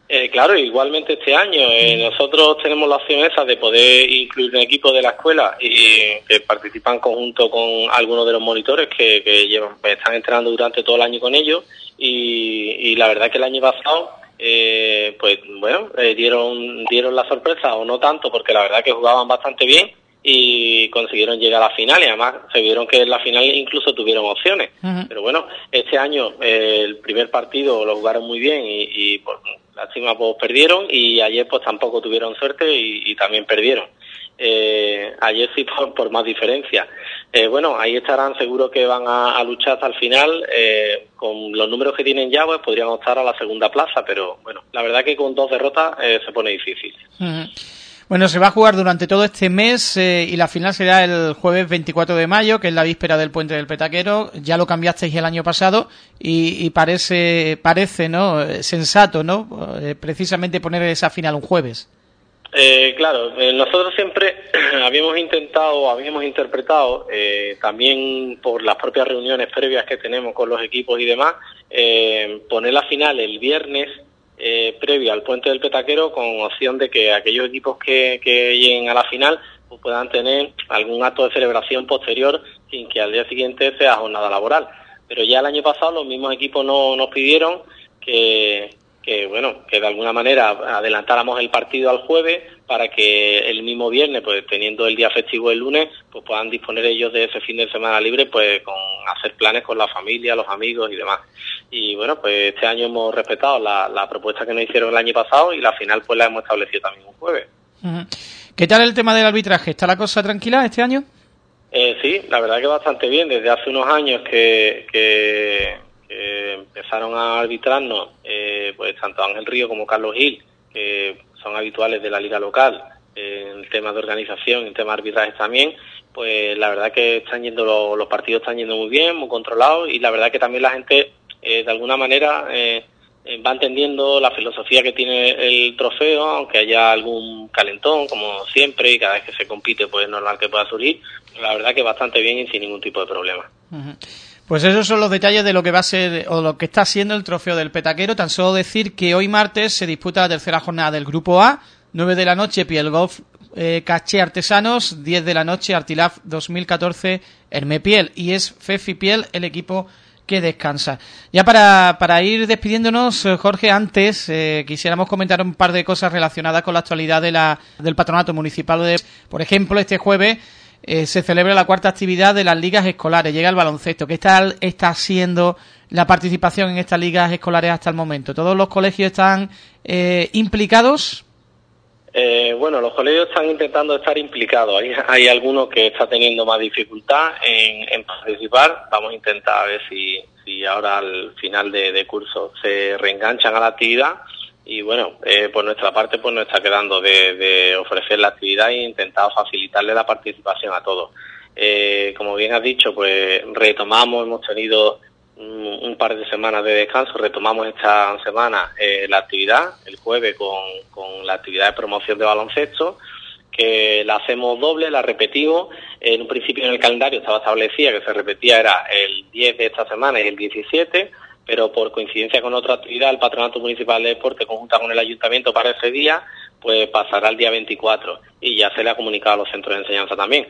Eh, claro, igualmente este año. Eh, nosotros tenemos la opción esa de poder incluir un equipo de la escuela y que participan conjunto con algunos de los monitores que, llevan, pues, están entrenando durante todo el año con ellos. Y, la verdad que el año pasado, eh, pues bueno, dieron, dieron la sorpresa o no tanto porque la verdad que jugaban bastante bien y consiguieron llegar a la final y además se vieron que en la final incluso tuvieron opciones. Pero bueno, este año el primer partido lo jugaron muy bien y, y por, Lástima, pues perdieron y ayer pues tampoco tuvieron suerte y, también perdieron. Eh, ayer sí por, más diferencia. Eh, bueno, ahí estarán seguros que van a, luchar hasta el final. Eh, con los números que tienen ya, pues podrían optar a la segunda plaza, pero bueno, la verdad que con dos derrotas se pone difícil. Bueno, se va a jugar durante todo este mes eh, y la final será el jueves 24 de mayo, que es la víspera del Puente del Petaquero. Ya lo cambiasteis el año pasado y, parece, parece, ¿no? Sensato, ¿no? Eh, precisamente poner esa final un jueves. Eh, claro, nosotros siempre habíamos intentado, habíamos interpretado, también por las propias reuniones previas que tenemos con los equipos y demás, poner la final el viernes eh, previo al puente del Petaquero con opción de que aquellos equipos que, lleguen a la final pues puedan tener algún acto de celebración posterior sin que al día siguiente sea jornada laboral. Pero ya el año pasado los mismos equipos no, nos pidieron que, que bueno, que de alguna manera adelantáramos el partido al jueves para que el mismo viernes, pues teniendo el día festivo el lunes, pues puedan disponer ellos de ese fin de semana libre, pues con hacer planes con la familia, los amigos y demás. Y bueno, pues este año hemos respetado la, propuesta que nos hicieron el año pasado y la final pues la hemos establecido también un jueves. ¿Qué tal el tema del arbitraje? ¿Está la cosa tranquila este año? Eh, sí, la verdad que bastante bien. Desde hace unos años que, que empezaron a arbitrarnos eh, pues tanto Ángel Río como Carlos Gil, que son habituales de la liga local, en temas de organización, en temas de arbitraje también, pues la verdad que están yendo los, partidos están yendo muy bien, muy controlados y la verdad que también la gente eh, de alguna manera eh, va entendiendo la filosofía que tiene el trofeo, aunque haya algún calentón, como siempre, y cada vez que se compite, pues es normal que pueda surgir. la verdad que bastante bien y sin ningún tipo de problema. Pues esos son los detalles de lo que va a ser o lo que está siendo el trofeo del petaquero. Tan solo decir que hoy martes se disputa la tercera jornada del Grupo A. 9 de la noche Piel Golf eh, Caché Artesanos, 10 de la noche Artilaf 2014 Hermepiel y es Fefi Piel el equipo que descansa. Ya para, para ir despidiéndonos, eh, Jorge, antes eh, quisiéramos comentar un par de cosas relacionadas con la actualidad de la, del Patronato Municipal de, por ejemplo, este jueves eh, se celebra la cuarta actividad de las ligas escolares, llega el baloncesto. ¿Qué tal está siendo la participación en estas ligas escolares hasta el momento? ¿Todos los colegios están eh, implicados? Eh, bueno, los colegios están intentando estar implicados. Hay, hay algunos que están teniendo más dificultad en, participar. Vamos a intentar a ver si, si ahora al final de, de curso se reenganchan a la actividad y bueno, eh, por nuestra parte pues nos está quedando de, ofrecer la actividad e intentar facilitarle la participación a todos. Eh, como bien has dicho, pues retomamos, hemos tenido un, par de semanas de descanso, retomamos esta semana eh, la actividad, el jueves con, con la actividad de promoción de baloncesto, que la hacemos doble, la repetimos. En un principio en el calendario estaba establecida que se repetía era el 10 de esta semana y el 17 pero por coincidencia con otra actividad, el Patronato Municipal de Deporte conjunta con el Ayuntamiento para ese día, pues pasará el día 24 y ya se le ha comunicado a los centros de enseñanza también.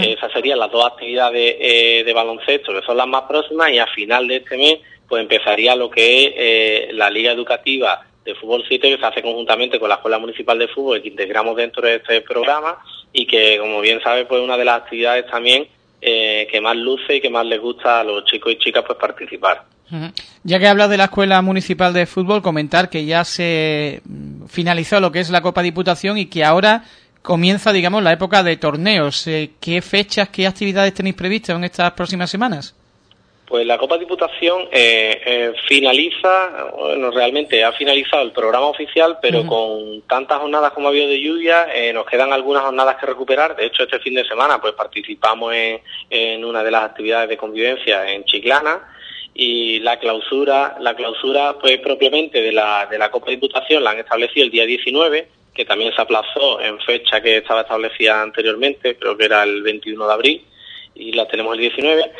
Esas serían las dos actividades eh, de baloncesto que son las más próximas y a final de este mes pues empezaría lo que es eh, la Liga Educativa de Fútbol 7 que se hace conjuntamente con la Escuela Municipal de Fútbol que integramos dentro de este programa y que como bien sabe pues una de las actividades también eh, que más luce y que más les gusta a los chicos y chicas pues participar. Ya que hablas de la Escuela Municipal de Fútbol, comentar que ya se mm, finalizó lo que es la Copa Diputación y que ahora comienza, digamos, la época de torneos. Eh, ¿Qué fechas, qué actividades tenéis previstas en estas próximas semanas? Pues la Copa Diputación eh, eh, finaliza, bueno, realmente ha finalizado el programa oficial, pero con tantas jornadas como ha habido de lluvia, nos quedan algunas jornadas que recuperar. De hecho, este fin de semana pues participamos en, en una de las actividades de convivencia en Chiclana y la clausura, la clausura pues propiamente de la, de la Copa Diputación la han establecido el día 19, que también se aplazó en fecha que estaba establecida anteriormente, creo que era el 21 de abril, y la tenemos el 19.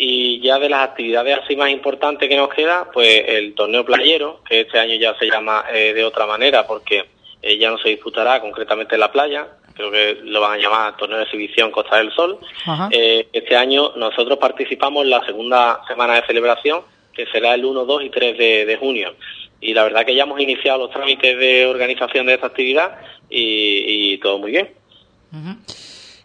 Y ya de las actividades así más importantes que nos queda, pues el torneo playero, que este año ya se llama eh, de otra manera porque eh, ya no se disputará concretamente en la playa, creo que lo van a llamar Torneo de Exhibición Costa del Sol. Eh, este año nosotros participamos en la segunda semana de celebración, que será el 1, 2 y 3 de, junio. Y la verdad que ya hemos iniciado los trámites de organización de esta actividad y, todo muy bien.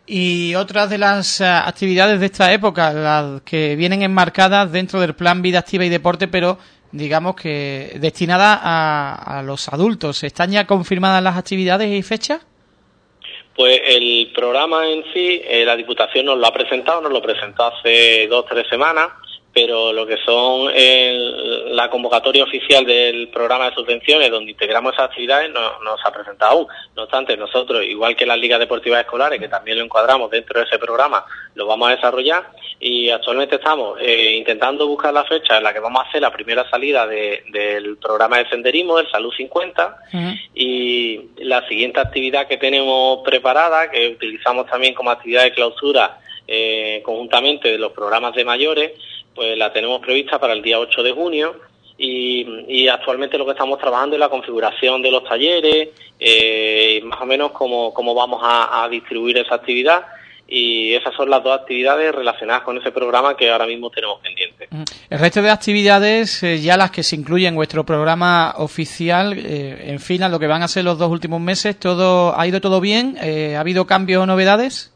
Y otras de las eh, actividades de esta época, las que vienen enmarcadas dentro del Plan Vida Activa y Deporte, pero digamos que destinadas a, a los adultos. ¿Están ya confirmadas las actividades y fechas? Pues el programa en sí, eh, la Diputación nos lo ha presentado, nos lo presentó hace dos, tres semanas, pero lo que son la convocatoria oficial del programa de subvenciones, donde integramos esas actividades, no, se ha presentado aún. No obstante, nosotros, igual que las ligas deportivas escolares, que también lo encuadramos dentro de ese programa, lo vamos a desarrollar y actualmente estamos eh, intentando buscar la fecha en la que vamos a hacer la primera salida del programa de senderismo, del Salud 50, y la siguiente actividad que tenemos preparada, que utilizamos también como actividad de clausura eh, conjuntamente de los programas de mayores, pues la tenemos prevista para el día 8 de junio y, actualmente lo que estamos trabajando es la configuración de los talleres, eh, más o menos cómo, cómo vamos a, distribuir esa actividad y esas son las dos actividades relacionadas con ese programa que ahora mismo tenemos pendiente. El resto de actividades, eh, ya las que se incluyen en vuestro programa oficial, eh, en fin, a lo que van a ser los dos últimos meses, todo ¿ha ido todo bien? ¿Ha habido cambios o novedades?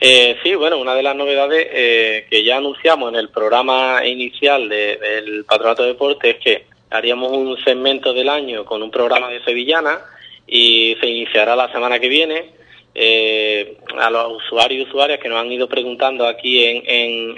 Eh, sí, bueno, una de las novedades eh, que ya anunciamos en el programa inicial del Patronato de Deporte es que haríamos un segmento del año con un programa de Sevillana y se iniciará la semana que viene. Eh, a los usuarios y usuarias que nos han ido preguntando aquí en,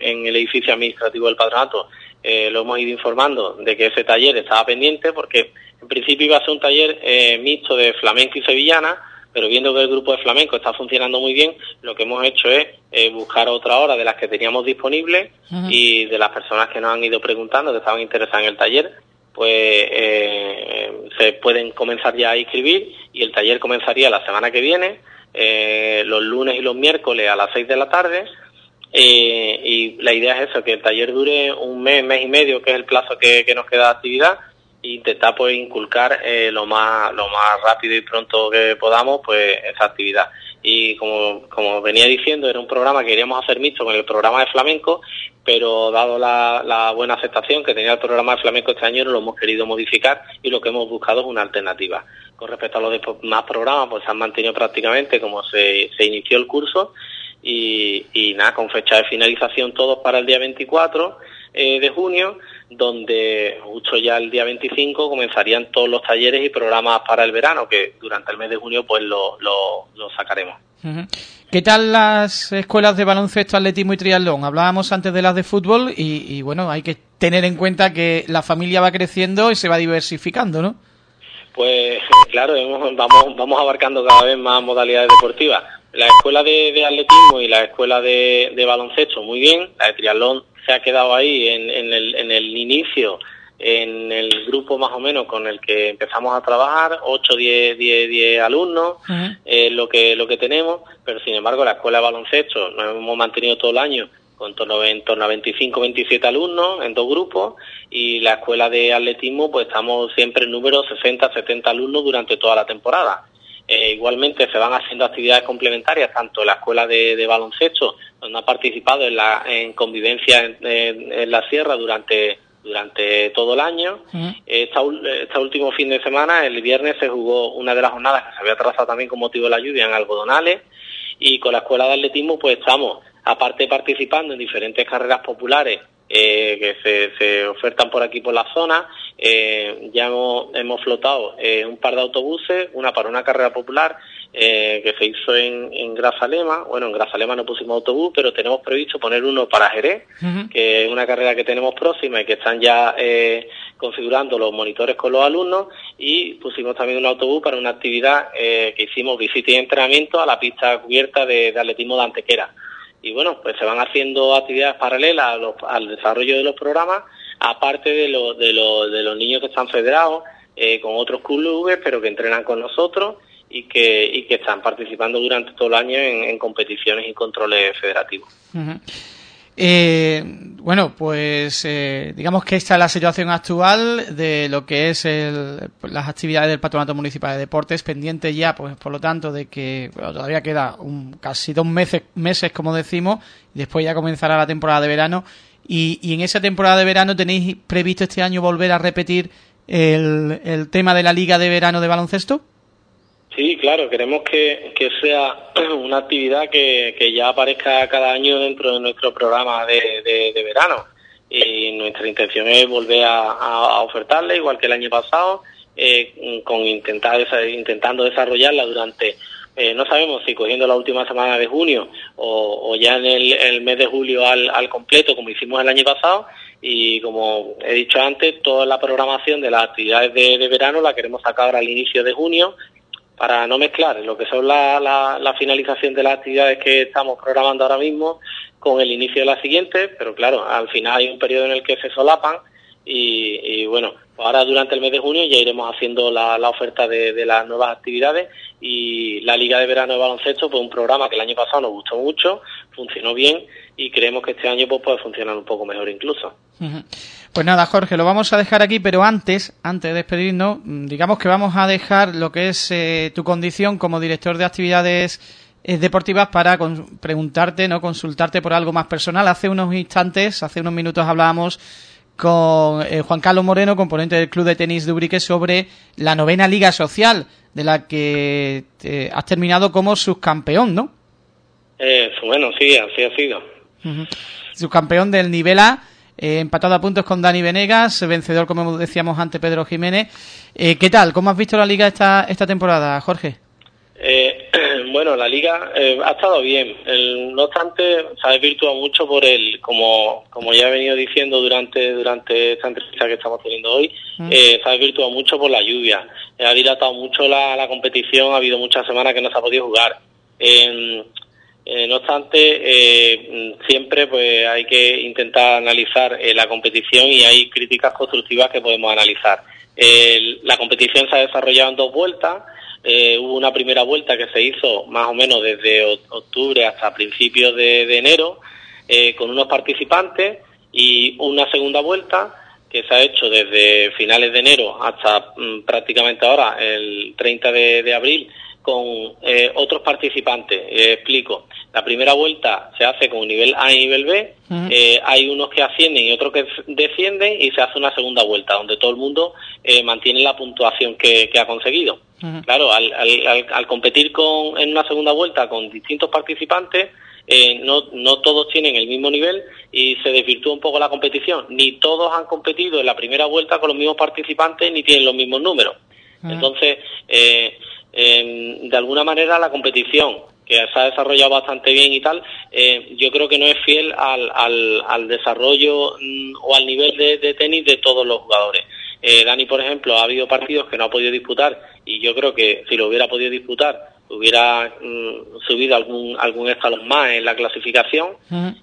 en, el edificio administrativo del patronato, eh, lo hemos ido informando de que ese taller estaba pendiente porque en principio iba a ser un taller eh, mixto de flamenco y sevillana, pero viendo que el grupo de flamenco está funcionando muy bien, lo que hemos hecho es eh, buscar otra hora de las que teníamos disponibles y de las personas que nos han ido preguntando que estaban interesadas en el taller, pues eh, se pueden comenzar ya a inscribir y el taller comenzaría la semana que viene, eh, los lunes y los miércoles a las 6 de la tarde. y la idea es eso, que el taller dure un mes, mes y medio, que es el plazo que, que nos queda de actividad, intentar pues inculcar eh, lo más lo más rápido y pronto que podamos pues esa actividad. Y como, como venía diciendo era un programa que queríamos hacer mixto con el programa de flamenco pero dado la, la buena aceptación que tenía el programa de flamenco este año no lo hemos querido modificar y lo que hemos buscado es una alternativa. Con respecto a los demás programas pues se han mantenido prácticamente como se, se inició el curso y, y nada con fecha de finalización todos para el día 24 eh, de junio donde justo ya el día 25 comenzarían todos los talleres y programas para el verano, que durante el mes de junio pues lo, lo, sacaremos. ¿Qué tal las escuelas de baloncesto, atletismo y triatlón? Hablábamos antes de las de fútbol y, bueno, hay que tener en cuenta que la familia va creciendo y se va diversificando, ¿no? Pues claro, vamos, vamos abarcando cada vez más modalidades deportivas. La escuela de, atletismo y la escuela de, de baloncesto, muy bien. La de triatlón se ha quedado ahí en, el, en el inicio, en el grupo más o menos con el que empezamos a trabajar, 8, 10, 10, 10 alumnos, lo, que, lo que tenemos, pero sin embargo la escuela de baloncesto nos hemos mantenido todo el año con torno, en torno a 25 27 alumnos en dos grupos y la escuela de atletismo pues estamos siempre en número 60 70 alumnos durante toda la temporada. Eh, igualmente se van haciendo actividades complementarias tanto en la escuela de, baloncesto donde ha participado en la en convivencia en, la sierra durante durante todo el año. este último fin de semana, el viernes, se jugó una de las jornadas que se había trazado también con motivo de la lluvia en Algodonales y con la escuela de atletismo pues estamos aparte participando en diferentes carreras populares eh, que se, ofertan por aquí por la zona. Eh, ya hemos, flotado eh, un par de autobuses, una para una carrera popular que se hizo en, en Grazalema. Bueno, en Grazalema no pusimos autobús, pero tenemos previsto poner uno para Jerez, que es una carrera que tenemos próxima y que están ya configurando los monitores con los alumnos. Y pusimos también un autobús para una actividad que hicimos visita y entrenamiento a la pista cubierta de, de atletismo de Antequera y bueno, pues se van haciendo actividades paralelas al desarrollo de los programas, aparte de, lo, de, de los niños que están federados eh, con otros clubes, pero que entrenan con nosotros y que, y que están participando durante todo el año en, competiciones y controles federativos. Eh, bueno, pues eh, digamos que esta es la situación actual de lo que es las actividades del Patronato Municipal de Deportes, pendiente ya, pues por lo tanto, de que todavía queda un, casi dos meses, meses, como decimos, y después ya comenzará la temporada de verano. Y, y en esa temporada de verano tenéis previsto este año volver a repetir el, el tema de la Liga de Verano de Baloncesto? Sí, claro, queremos que, sea una actividad que, ya aparezca cada año dentro de nuestro programa de, verano. Y nuestra intención es volver a, ofertarla, igual que el año pasado, eh, con intentar, intentando desarrollarla durante, eh, no sabemos si cogiendo la última semana de junio o, ya en el, mes de julio al, al completo, como hicimos el año pasado, y como he dicho antes, toda la programación de las actividades de, de, verano la queremos sacar al inicio de junio para no mezclar lo que son la, la, finalización de las actividades que estamos programando ahora mismo con el inicio de la siguiente, pero claro, al final hay un periodo en el que se solapan y, bueno, ahora durante el mes de junio ya iremos haciendo la, la oferta de, de, las nuevas actividades y la Liga de Verano de Baloncesto fue un programa que el año pasado nos gustó mucho, funcionó bien y creemos que este año pues, puede funcionar un poco mejor incluso. Pues nada, Jorge, lo vamos a dejar aquí, pero antes, antes de despedirnos, mm, digamos que vamos a dejar lo que es eh, tu condición como director de actividades eh, deportivas para preguntarte, no consultarte por algo más personal. Hace unos instantes, hace unos minutos hablábamos con eh, Juan Carlos Moreno, componente del Club de Tenis de Ubrique, sobre la novena Liga Social, de la que has terminado como subcampeón, ¿no? bueno, sí, así ha sido. Subcampeón del nivel A eh, empatado a puntos con Dani Venegas, vencedor, como decíamos antes, Pedro Jiménez. Eh, ¿Qué tal? ¿Cómo has visto la liga esta, esta temporada, Jorge? Eh, bueno, la liga ha estado bien. no obstante, se ha desvirtuado mucho por el, como, como ya he venido diciendo durante, durante esta entrevista que estamos teniendo hoy, mm. se ha desvirtuado mucho por la lluvia. ha dilatado mucho la, la competición, ha habido muchas semanas que no se ha podido jugar. Eh, no obstante, eh, siempre pues hay que intentar analizar eh, la competición y hay críticas constructivas que podemos analizar. la competición se ha desarrollado en dos vueltas. Hubo una primera vuelta que se hizo más o menos desde octubre hasta principios de, enero con unos participantes y una segunda vuelta que se ha hecho desde finales de enero hasta mm, prácticamente ahora, el 30 de abril, con eh, otros participantes. Eh, explico. La primera vuelta se hace con nivel A y nivel B. Eh, hay unos que ascienden y otros que descienden y se hace una segunda vuelta donde todo el mundo mantiene la puntuación que, ha conseguido. Claro, al, al, competir con, en una segunda vuelta con distintos participantes, no, no todos tienen el mismo nivel y se desvirtúa un poco la competición. Ni todos han competido en la primera vuelta con los mismos participantes ni tienen los mismos números. Entonces, eh, de alguna manera la competición que se ha desarrollado bastante bien y tal, eh, yo creo que no es fiel al, al, desarrollo mm, o al nivel de, tenis de todos los jugadores. Eh, Dani, por ejemplo, ha habido partidos que no ha podido disputar y yo creo que si lo hubiera podido disputar hubiera mm, subido algún algún escalón más en la clasificación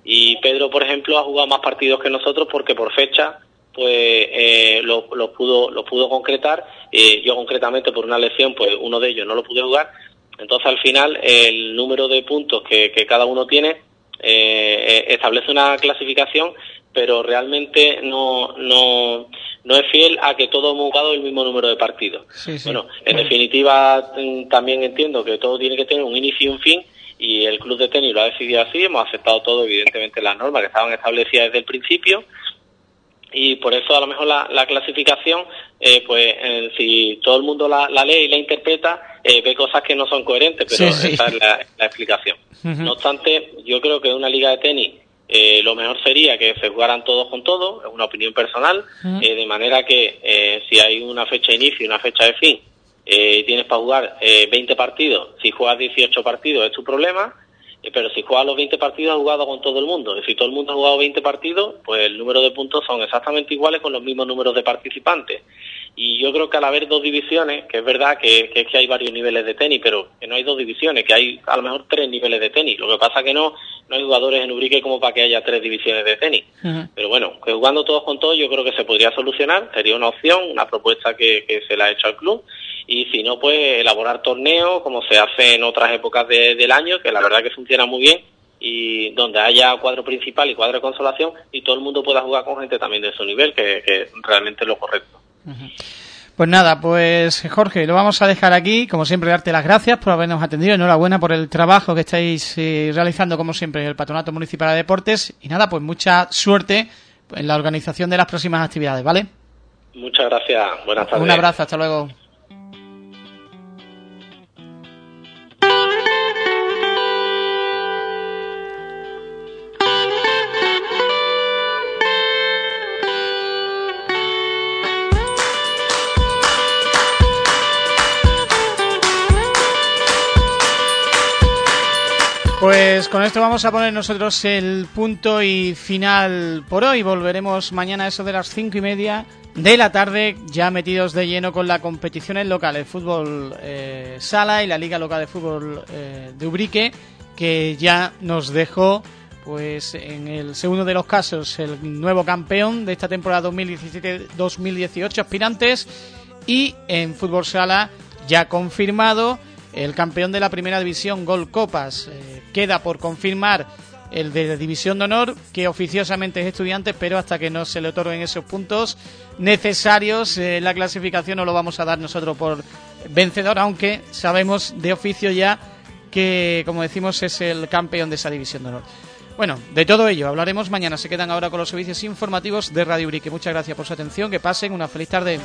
y Pedro, por ejemplo, ha jugado más partidos que nosotros porque por fecha pues eh, lo, pudo lo pudo concretar. Eh, yo concretamente por una lesión pues uno de ellos no lo pude jugar. Entonces al final el número de puntos que, cada uno tiene eh, establece una clasificación, pero realmente no, no, no es fiel a que todos hemos jugado el mismo número de partidos. Bueno, en definitiva, mm, también entiendo que todo tiene que tener un inicio y un fin, y el club de tenis lo ha decidido así, hemos aceptado todo, evidentemente, las normas que estaban establecidas desde el principio, y por eso a lo mejor la, clasificación, eh, pues si todo el mundo la, lee y la interpreta, eh, ve cosas que no son coherentes, pero esa es la, explicación. No obstante, yo creo que una liga de tenis eh, lo mejor sería que se jugaran todos con todos, es una opinión personal, de manera que si hay una fecha de inicio y una fecha de fin, tienes para jugar 20 partidos, si juegas 18 partidos es tu problema, eh, pero si juega los 20 partidos ha jugado con todo el mundo. Y si todo el mundo ha jugado 20 partidos, pues el número de puntos son exactamente iguales con los mismos números de participantes. Y yo creo que al haber dos divisiones, que es verdad que, que, hay varios niveles de tenis, pero que no hay dos divisiones, que hay a lo mejor tres niveles de tenis. Lo que pasa que no, no hay jugadores en Ubrique como para que haya tres divisiones de tenis. Pero bueno, que jugando todos con todos yo creo que se podría solucionar, sería una opción, una propuesta que, que se le ha hecho al club y si no, pues elaborar torneos como se hace en otras épocas del año, que la verdad que funciona muy bien y donde haya cuadro principal y cuadro de consolación y todo el mundo pueda jugar con gente también de su nivel, que, que realmente es lo correcto. Pues nada, pues Jorge, lo vamos a dejar aquí. Como siempre, darte las gracias por habernos atendido. Enhorabuena por el trabajo que estáis eh, realizando, como siempre, en el Patronato Municipal de Deportes. Y nada, pues mucha suerte en la organización de las próximas actividades, ¿vale? Muchas gracias. Buenas tardes. Un abrazo, hasta luego. Pues con esto vamos a poner nosotros el punto y final por hoy. Volveremos mañana a eso de las cinco y media de la tarde, ya metidos de lleno con la competición local, el fútbol eh, sala y la liga local de fútbol eh, de Ubrique, que ya nos dejó, pues en el segundo de los casos, el nuevo campeón de esta temporada 2017-2018, aspirantes, y en fútbol sala ya confirmado el campeón de la primera división, Gol Copas. Eh, queda por confirmar el de División de Honor, que oficiosamente es estudiante, pero hasta que no se le otorguen esos puntos necesarios, eh, la clasificación no lo vamos a dar nosotros por vencedor, aunque sabemos de oficio ya que, como decimos, es el campeón de esa División de Honor. Bueno, de todo ello hablaremos mañana. Se quedan ahora con los servicios informativos de Radio Urique. Muchas gracias por su atención. Que pasen una feliz tarde.